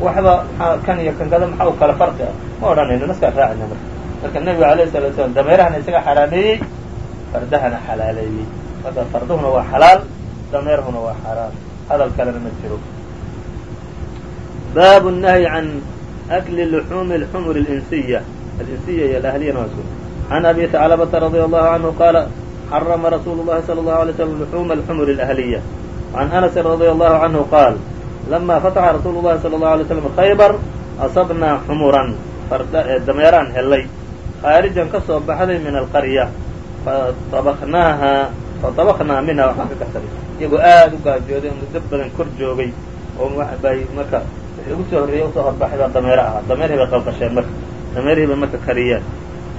waxba maxaa kan iyo kan kada maxaa u kala farqi ah? Ma odhanayno naskaan raacina marka. Marka nebiga alayh salatu slam dameerahana isaga xaraameeyey fardahana xalaaleeyey marka farduhuna waa xalaal dameerhuna waa xaraam hadal kalena ma jiro bab النهي عن أكل لحوم الحمر الإنسية الإنسية iyo الأهلية عن أبي ثعلبة رضي الله عنه قال حرم رsuل اللhi صلى الله عليه وسلم لحوم الحمر الأهلية وعن أنس رضي الله عنه قال لما فتح رsuل اللhi صلى الله عليه وسلم خyبر أصبnaa xمرا dameeraan helay khاaرجan ka soo baxday min الqرية faطبknaaha faطبknaa minha waxaan ka kaxsanay iyagoo aad u gaajooday oo muddo badan kor joogay oo bay marka ugu soo horreeyey u soo horbaxay baa dameero ahaa. Dameerhii bay qalqasheen marka. Dameerhii bay marka kariyeen.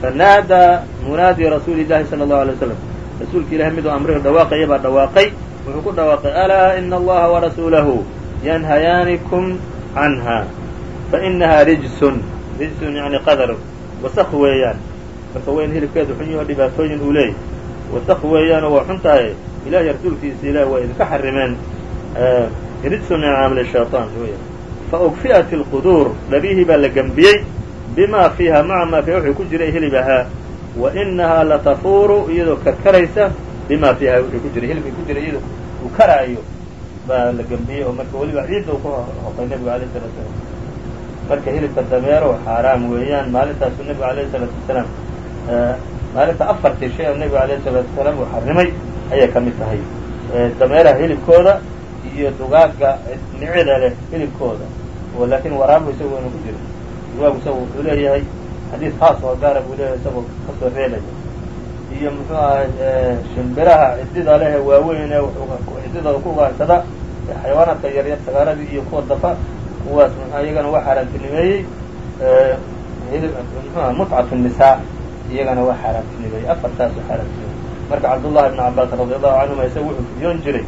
Fanaadaa munaadi rasuuli llahi sala allahu alay waslam rasuulka ilahay miduu amrihi dhawaaqaya baa dhawaaqay. Wuxuu ku dhawaaqay alaa ina allaha warasuulahu yanhayaanikum canha fainahaa rijsun. Rijsun yani qadar wasaq weeyaan. Marka wayn hilibkeedu xun yaho dhibaatooyin uu leeyahy wasaq weeyaanoo waa xun tahay ilahiy rasuulkiisa ilahi waa idinka xarimeen rijsun min caamali shayطaan weya faugfi'at اlquduur dhabihii baa la gembiyey bima fiiha maca maa fiiha wuxuu ku jiray hilib ahaa wa inahaa latafuuru iyadoo karkaraysa bima fiiha wuxuu ku jiray hilibkii ku jiray iyadoo uu karaayo baa la gembiyey oo marka weliba ciidda uu ku hoqay nebigu alayh salatu salaam marka hilibka dameero xaaraam weeyaan maalintaasuu nebigu alayh salaatu wasalaam maalinta afartii shay oo nebigu alayh salaatu wasalaam uu xarimay ayay ka mid tahay dameeraha hilibkooda iyo dugaaga nicida leh hilibkooda. Oo laakiin waraabu isagu inu ku jiro. Dugaagu isagu wuxuu leeyahay xadiis khaas oo gaara buu leeyahay isagoo ka soo reelaya iyo muxuu ahay shimbiraha cidida leh waaweyn ee cididooda ku ugaarsada xayawaanaadka yaryar sagaaradii iyo kuwa dafa kuwaas iyagana waa xaaraantinimeeyey hilib mxuha mutcatu nisaa iyagana waa xaaraantinimeeyey afartaasu xaaraantinimeeyey marka cabdullahi ibn cabaas radi allahu canhuma isaga wuxuu fidiyoon jiray.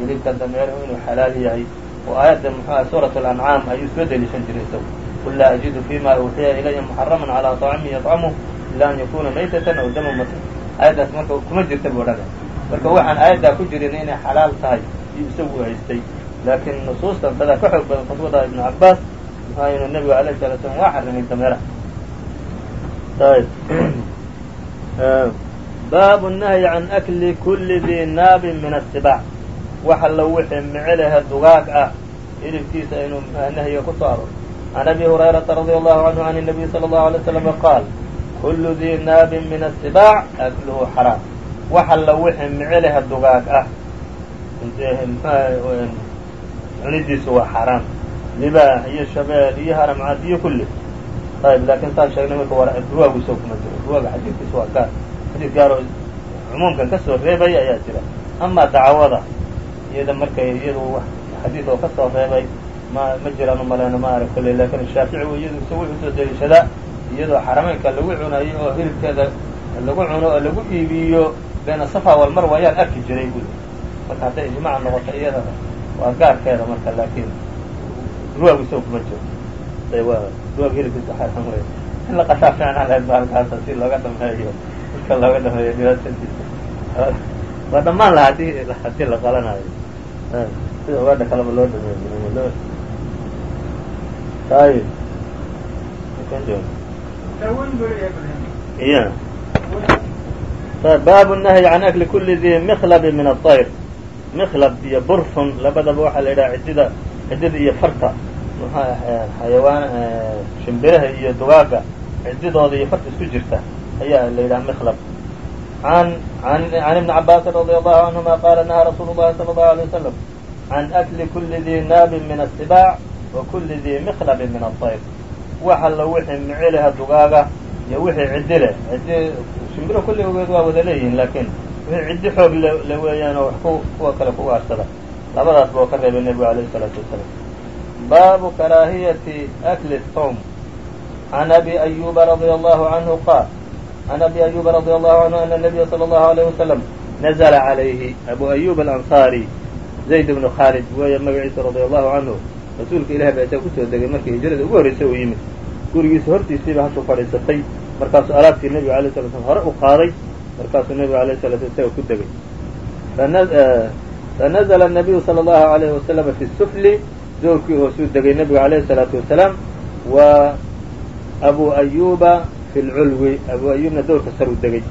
Hilibka dameero inuu xalaal yahay. Oo aayadda muxuuha suurat alancaam ayuu soo deliishan jiray isagu. Qul laa ajidu fima uuxiya ilaya muxaraman calaa طacamin yطcamuh ila an yakuna maytatan aw daman mas aayaddaas marka kuma jirta buu odhanay marka waxaan aayaddaa ku jirin inay xalaal tahay iyo isagu u haystay. Laakiin nusuustan tadaa ka xoog badan fatwada ibn cabaas muxua inuu nebigu alayh salaa slam waa xarimay dameeraha baabu nahyi can akli kulli dii naabin min asibaac waxa la wixii micelehe dugaag ah hilibkiisa inuu nahyiga ku saaro can abi hurayrata radia allahu canhu can nabiy sala allahu alay slama qaal kullu dii naabin min asibaac akluhu xaraam waxa la wixii micelehe dugaag ah cunidiisu waa xaraam libaax iyo shabeel iyo haramcad iyo kulli ayb laakiin saan sheegnay marka war ruwaagu isoo kuma jiro ruwaaga xadiidkiisa waa gaar xadiid gaar cumuumkan ka soo reebay ayaa jira amaa dacwada iyada markay iyadu wax xadiid oo ka soo reebay ma ma jiraan umaleyna ma arag kolley laakiin shaafici iyadu isa wuxuu soo deliishadaa iyadoo xarameynka lagu cunayo oo hilibkeeda lagu cuno oo lagu iibiyo beena safa walmar waayaan arki jiray buli marka hadday ijmaac noqoto iyada waa gaarkeeda marka laakiin ruwaagu isaga kuma jiro ruwaag hilibkiisa xaram wey in la qasaa fiicnaan lahayd baalkaasa si looga dhameeyo dadka looga dhameeyo dhibaatadiisa waa dhammaan laha haddii haddii la qalanayo sida ugaadha kaleba loo dhameeyo ayib iya baabu nahyi can akli kuli dii miklabi min aطayr miklab iyo burfun labadaba waxaa la yidhaha ciddida ciddida iyo farta xayawaan shimbiraha iyo dugaaga ciddidooda iyo farta isku jirta ayaa la yidhaha miklab an an ibni cabaasin radi allahu canhuma qaala nahaa rasuulu llahi sala allahu alay wasalam can akli kuli dii naabin min asibaac wa kuli dii miklabin min aطayr wax alla wixii micelaha dugaaga iyo wixii ciddi leh. Ciddi shimbiro kulli ogeed waa wada leeyihiin laakiin wixii ciddi xoog le weeyaan oo wax ku kuwa kale ku aarsada labadaas boo ka reebay nebigu alayh isalaatu wasalaam baabu karaahiyati akli sawm can abi ayuuba radia allahu canhu qaal can abi ayuuba radia allahu canhu ana nabiya sala allahu alayh wasalam nazla calayhi abu ayuub alansaari zayd bnu khaalid weeye magaciisa radia allahu canhu rasuulka ilahi ba intaa ku soo degay markii hijrada ugu horraysa uu yimid gurigiisa hortiisiiba halkuu fadhiisatay markaasuu alaabtii nebiga alay sala slam hore u qaaday markaasuu nebiga alayh salatu wasalam ku degay fanazla anabiyu sala allahu alayhi wasalama fi sufli doorkii hoosuu degay nebiga alayhi الsalaatu wasalaam wa abu ayuba fi lculwi abu ayubna doorka saruu degay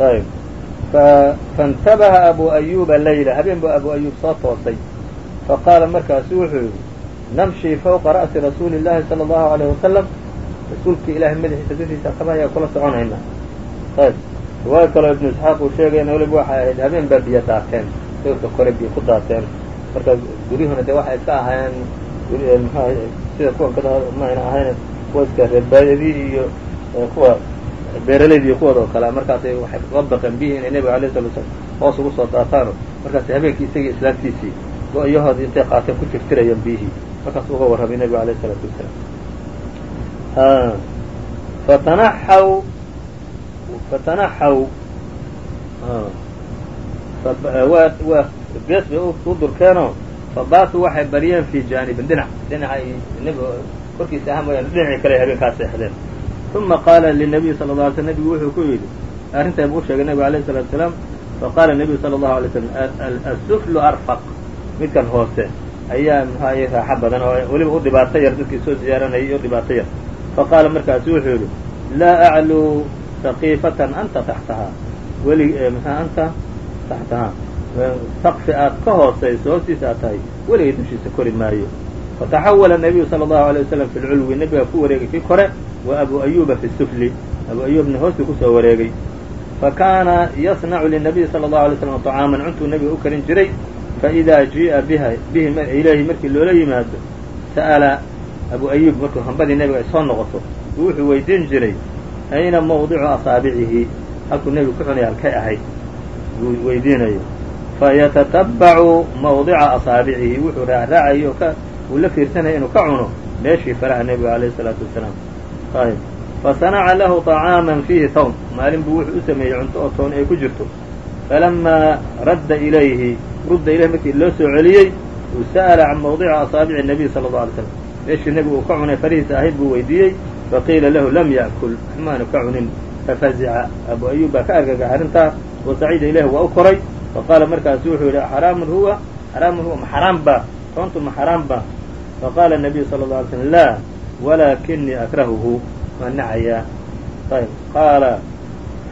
ayb faاntabaha abu ayuba layla habeen buu abu ayub soo toosay faqaala markaasu wuxuu yidhi namshii fawqa ra'si rasuuli اllahi salى اllahu alayh wasalam rasuulkii ilahay madaxiisa dushiisa kaba ayaa kula soconaynaa ayb riwaayo kaloo ibnu isxaaq uu sheegayna weliba waxay ahayd habeen baa biyo daateen doorka kore biyo ku daateen marka guryuhuna dee waxay iska ahaayeen sida kuwa kada maayna ahayn kuwa iska reerbaadadii iyo kuwa beeraleydii iyo kuwooda oo kale. Markaasay waxay uga baqeen biyihii inay nebiga alay sala slam hoos ugu soo daataano markaasay habeenkii isagii islaamtiisii go-yahoodii intay qaateen ku tirtirayaan biyihii markaasuu uga warramay nebiga alayh isalaatu wasalaam fatanaxaw fatanaxaw waa gees bay u durkeenoo fabaatuu waxay baryeen fi jaanibin dhinac dhinacay nebiga korkiisa ahaa mooyaane dhinacii kale habeenkaa seexdeen uma qaala linabiyi sala la alay sl nebigu wuxuu ku yidhi arrintaa buu u sheegay nebigu alayh salatu salaam faqaala nebiyu sala allahu alay slam asuflu arfaq midkan hoose ayaa mxuaye raaxo badan oo weliba u dhibaato yar dadkii soo ziyaaranayay iyo dhibaato yar faqaala markaasu wuxuu yidhi laa acluu saqiifatan anta taxtahaa weli mxua anta taxtahaa saqfi aad ka hoosayso hoostiisa aad tahay weligay dushiisa kori maayo. Fataxawala nabiyu sala allahu alay wasalam fi lculwi nebigaa ku wareegay kii kore wa abu ayuba fi sufli. Abu ayubna hoostii ku soo wareegay. Fa kaana yasnacu linabiyi sala allahu alay slam طacaaman cuntuu nebiga u karin jiray. Faidaa jii'a biha bihi ilayhi markii loola yimaado sa'ala abu ayub markuu hambadii nebiga ay soo noqoto wuxuu weydiin jiray ayna mawdicu asaabicihi halkuu nebigu ku cunaya halkay ahayd buu weydiinayo fayatatabacu mawdica asaabicihi wuxuu raacraacayo ka uu la fiirsanaya inuu ka cuno meeshii faraha nebiga alayh isalaatu wasalaam ayb fasanaca lahu طacaaman fiihi tawm maalin buu wuxuu u sameeyey cunto oo toon ay ku jirto falamaa radda ilayhi rudda ilayhi markii loo soo celiyey uu sa'ala can mawdici asaabici الnabiy salى الlه alay slam meeshii nebigu uu ka cunay farihiisa ahayd buu weydiiyey faqiila lahu lam ya'kul waxmaanu ka cunin fafazica abu ayub baa ka argagax arrintaa wasaciida ilayhi waa u koray faqaala markaasu wuxuu yidhi xaraamun huwa xaraamun huwa ma xaraam ba toontu ma xaraam ba faqaala الnabiyu salى الlه alay slm laa walaakinii akrahuhu waan nacayaa ayb qaala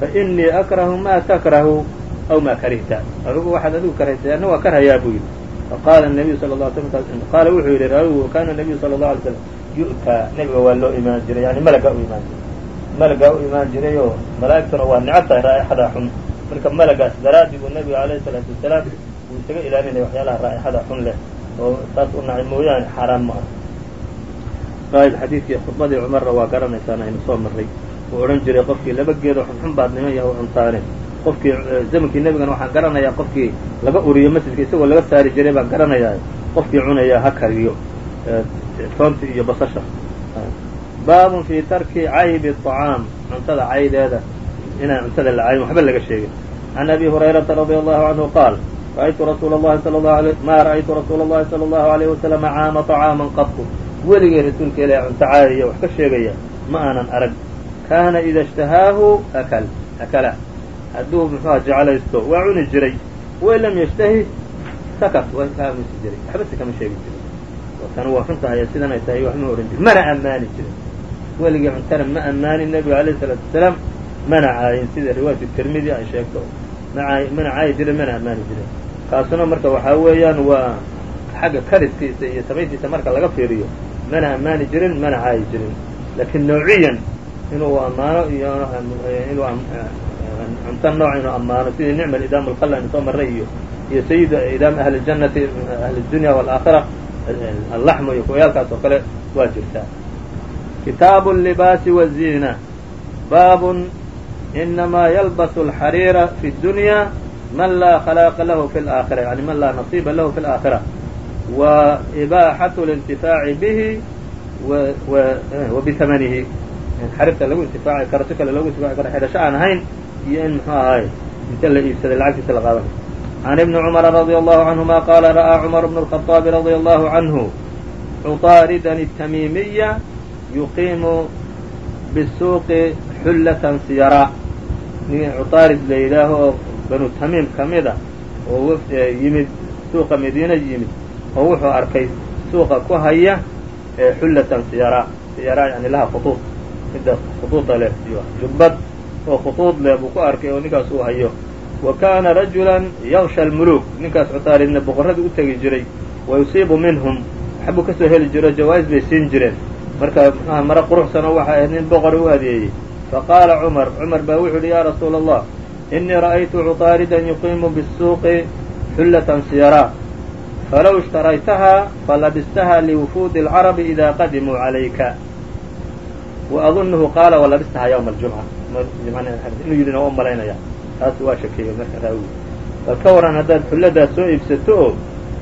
fainii akrahu ma takrahu aw ma karihta adigu waxaad adigu karhaysay anna waa karhayaa buu yidhi faqaala الnabiyu sal ه sl qaala wuxuu yidhi raawigu kana الnabiyu salى الlه alay slam yu'taa nebiga waa loo imaan jiray yani malagaa u imaan jiray malagaa u imaan jiray oo malaa'igtuna waa necab tahay raa'ixada xun marka malagaas daraaddi buu nabiga alayhi salaatu wasalaam wuu isaga ilaalinaya waxyaalaha raa'ixada xun leh oo saas u nacay mooyaane xaaraan ma aha. Xadiidkii khudbadii cumarra waa garanaysaan aynu soo marray. Wuu odhan jiray qofkii laba geedo xunxun baad niman yaha cuntaane qofkii eh, zamankii nebigana waxaan garanayaa qofkii laga uriyo masjidka isagoo laga saari jiray baan garanayaa qofkii cunaya ha kariyo eh, toonta iyo basasha. Baabun fii tarki caybi acaam cuntada caydeeda inaan cuntada la caybin waxba laga sheegin can abi hurayrata radia allahu canhu qaal ra'aytu rasuula اllahi sal ma ra'aytu rasuula اllahi salى اllahu عalayh wasalam caama طacaaman qadku weligay rasuulka ilaah cunto caayaya wax ka sheegaya ma aanan arag kaana ida اshtahaahu akal akala hadduu muxuha jeclaysto waa cuni jiray wain lam yashtahi sakat waa ka aamusi jiray waxba se kama sheegi jiray tan waa xun tahay sidan ay tahay wax ma ohan jirin mana ammaani jirin weligii cuntana ma ammaanin nebiga alayh الsalaatu wasalaam manacaayin sida riwaayatu tirmidi ay sheegto manacaayi jireen mana ammaani jireen kaasuna marka waxaa weeyaan waa xagga karidkiisa iyo samaytiisa marka laga fiiriyo mana ammaani jirin mana caayi jirin laakiin nawciyan inuu ammaano iyo inuu cunto nooc inuu ammaano sidii nicma idaam alqal aynu soo marray iyo iyo sayidu idaam ahli ljannati ahli dunya walaakhira allaxma iyo kuwayaalkaas kale waa jirtaa kitaabu libaasi waziina baabun inamaa yalbasu alxariira fi اdunya man laa khalaaqa lahu fi اlaakhira yani man laa nasiiba lahu fi اlaakhira wa ibaaxatu اlintifaaci bihi wa bihamanihi xariirta lagu intifaaci karo si kale lagu intifaaci karo xidhasho aan ahayn iyo in muxuu ahaay inta la iibsaday lacagtiisa la qaadanayo can ibni cumara radia allahu canhuma qaala ra'aa cumar bnu الkhaطaabi radia allahu canhu cuطaaridan الtamiimiya yuqiimu bisuuqi xullatan siyara nin cutaarid la yidhaaho oo banu tamiim ka mid a oo e, yimid suuqa madiina yimid oo wuxuu arkay suuqa ku haya e, xullatan siyaaraa siyaaraa yani laha khuduud midda khuduuda leh iyo jubbad oo khuduud leh buu ku arkay oo ninkaas uu hayo. Wa kaana rajulan yaksha almuluuk ninkaas cutaaridna boqorrada u tegi jiray wa yusiibu minhum waxbuu ka soo heli jiro jawaa'is bay siin jireen. Marka mxuaha mare quruxsan oo waxay ahayd nin boqora u adeeyey faqaala cumar cumar baa wuxuu yidhi yaa rasuula allah inii ra'aytu cuطaaridan yuqiimu bisuuqi xullatan siyara falow ishtaraytahaa falabistaha liwufuudi اlcarabi ida qadimuu calayka wa adunuhu qaala walabistahaa ywma aljumca inuu yidhina waa malaynaya taas waa shakeeyey marka raawi bal ka waran haddaad xulladaas soo iibsato oo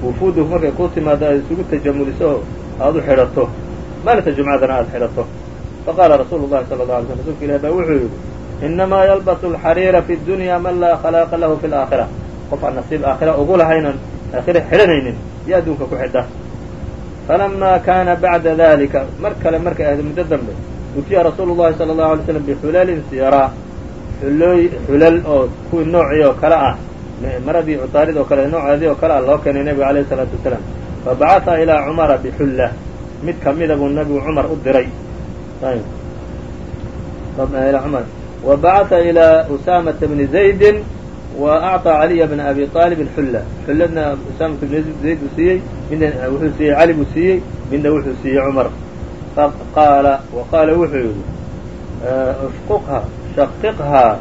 wufuudu markay kuu timaado aad isugu tajamuliso oo aad u xidhato maalinta jumcadana aad xidhato faqaala rasuulu llahi sala la alay slm rsulka ilah baa wuxuu yidhi inamaa yalbasu alxariira fi dunya man laa khalaaqa lahu fi laakhira qof aan nasiib aakhira ugu lahaynan aakhira xidhanaynin iyo adduunka ku xidha falamaa kaana bacda dalika mar kale markay ahayd muddo dambe utiya rasuulu llahi sala allahu alay slam bixulalin siyaraa xulooy xulal oo kuwii noocii oo kale ah maradii cutaarid oo kale nooceedii oo kale ah loo keenay nebiga alayhi isalaatu wasalaam fabacatha ilaa cumara bixulla mid kamida buu nebigu cumar u diray bacatha ilaa usaamata bni zaydin wa acطىa caliya bna abi aalibin xulla xulladna usaamata bni zayd buu siiyey midna wuxuu siiyey cali buu siiyey midna wuxuu siiyey cumar qaala wa qaala wuxuu yidhi shquqha shaqiqhaa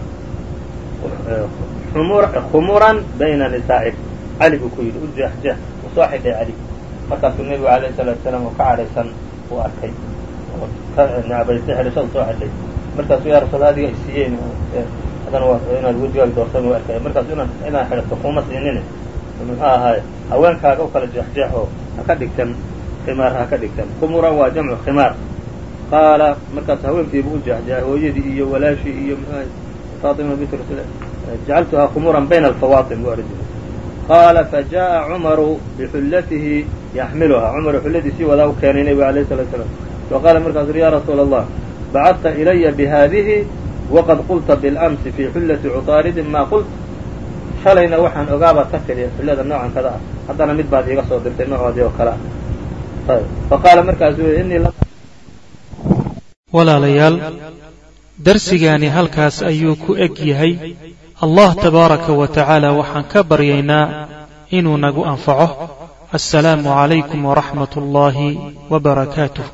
khumuran bayna nisaa'ik cali buu ku yidhi u jeexjeex u soo xidhay cali markaasuu nebigu alayhi salaatu wasalaam oo ka cadhaysan uu arkay necbaystay xidhashada soo xidhay markaasuu yaa rasuul adiga ay siiyeen haddana inaad wejigaaga doorsan u arkay markaasu inaan inaan xidhato kuma siinine muxuu ahaay haweenkaaga u kala jeexjeex oo dhigtan. Khimaar ha dhigtan. Khumuran waa jamcu khimaar. Qaala markaas haweenkiibu u jeexjeexay hooyadii iyo walaashii iyo mxu faatima bint rasul jacaltuhaa khumuran bayna alfawaatim buu odhan qaala fajaءa cumaru bixullatihi yaxmiluhaa cumar xulladiisii wadaa u keenay nebiga alayh salatu slam faqaala markaasu ya rasuula allah bacadta ilaya bihadihi waqad qulta biاlamsi fii xullati cutaaridin maa qult shalayna waxaan ogaabaad ka tidhi xullada noocan kada ah haddana mid baad iiga soo dirtay noocoodii oo kale ah faqaala markaasu inii walaalayaal darsigaani halkaas ayuu ku eg yahay allah tabaaraka wa tacaala waxaan ka baryaynaa inuu nagu anfaco assalaamu calaykum waraxmat ullaahi wa barakaatuh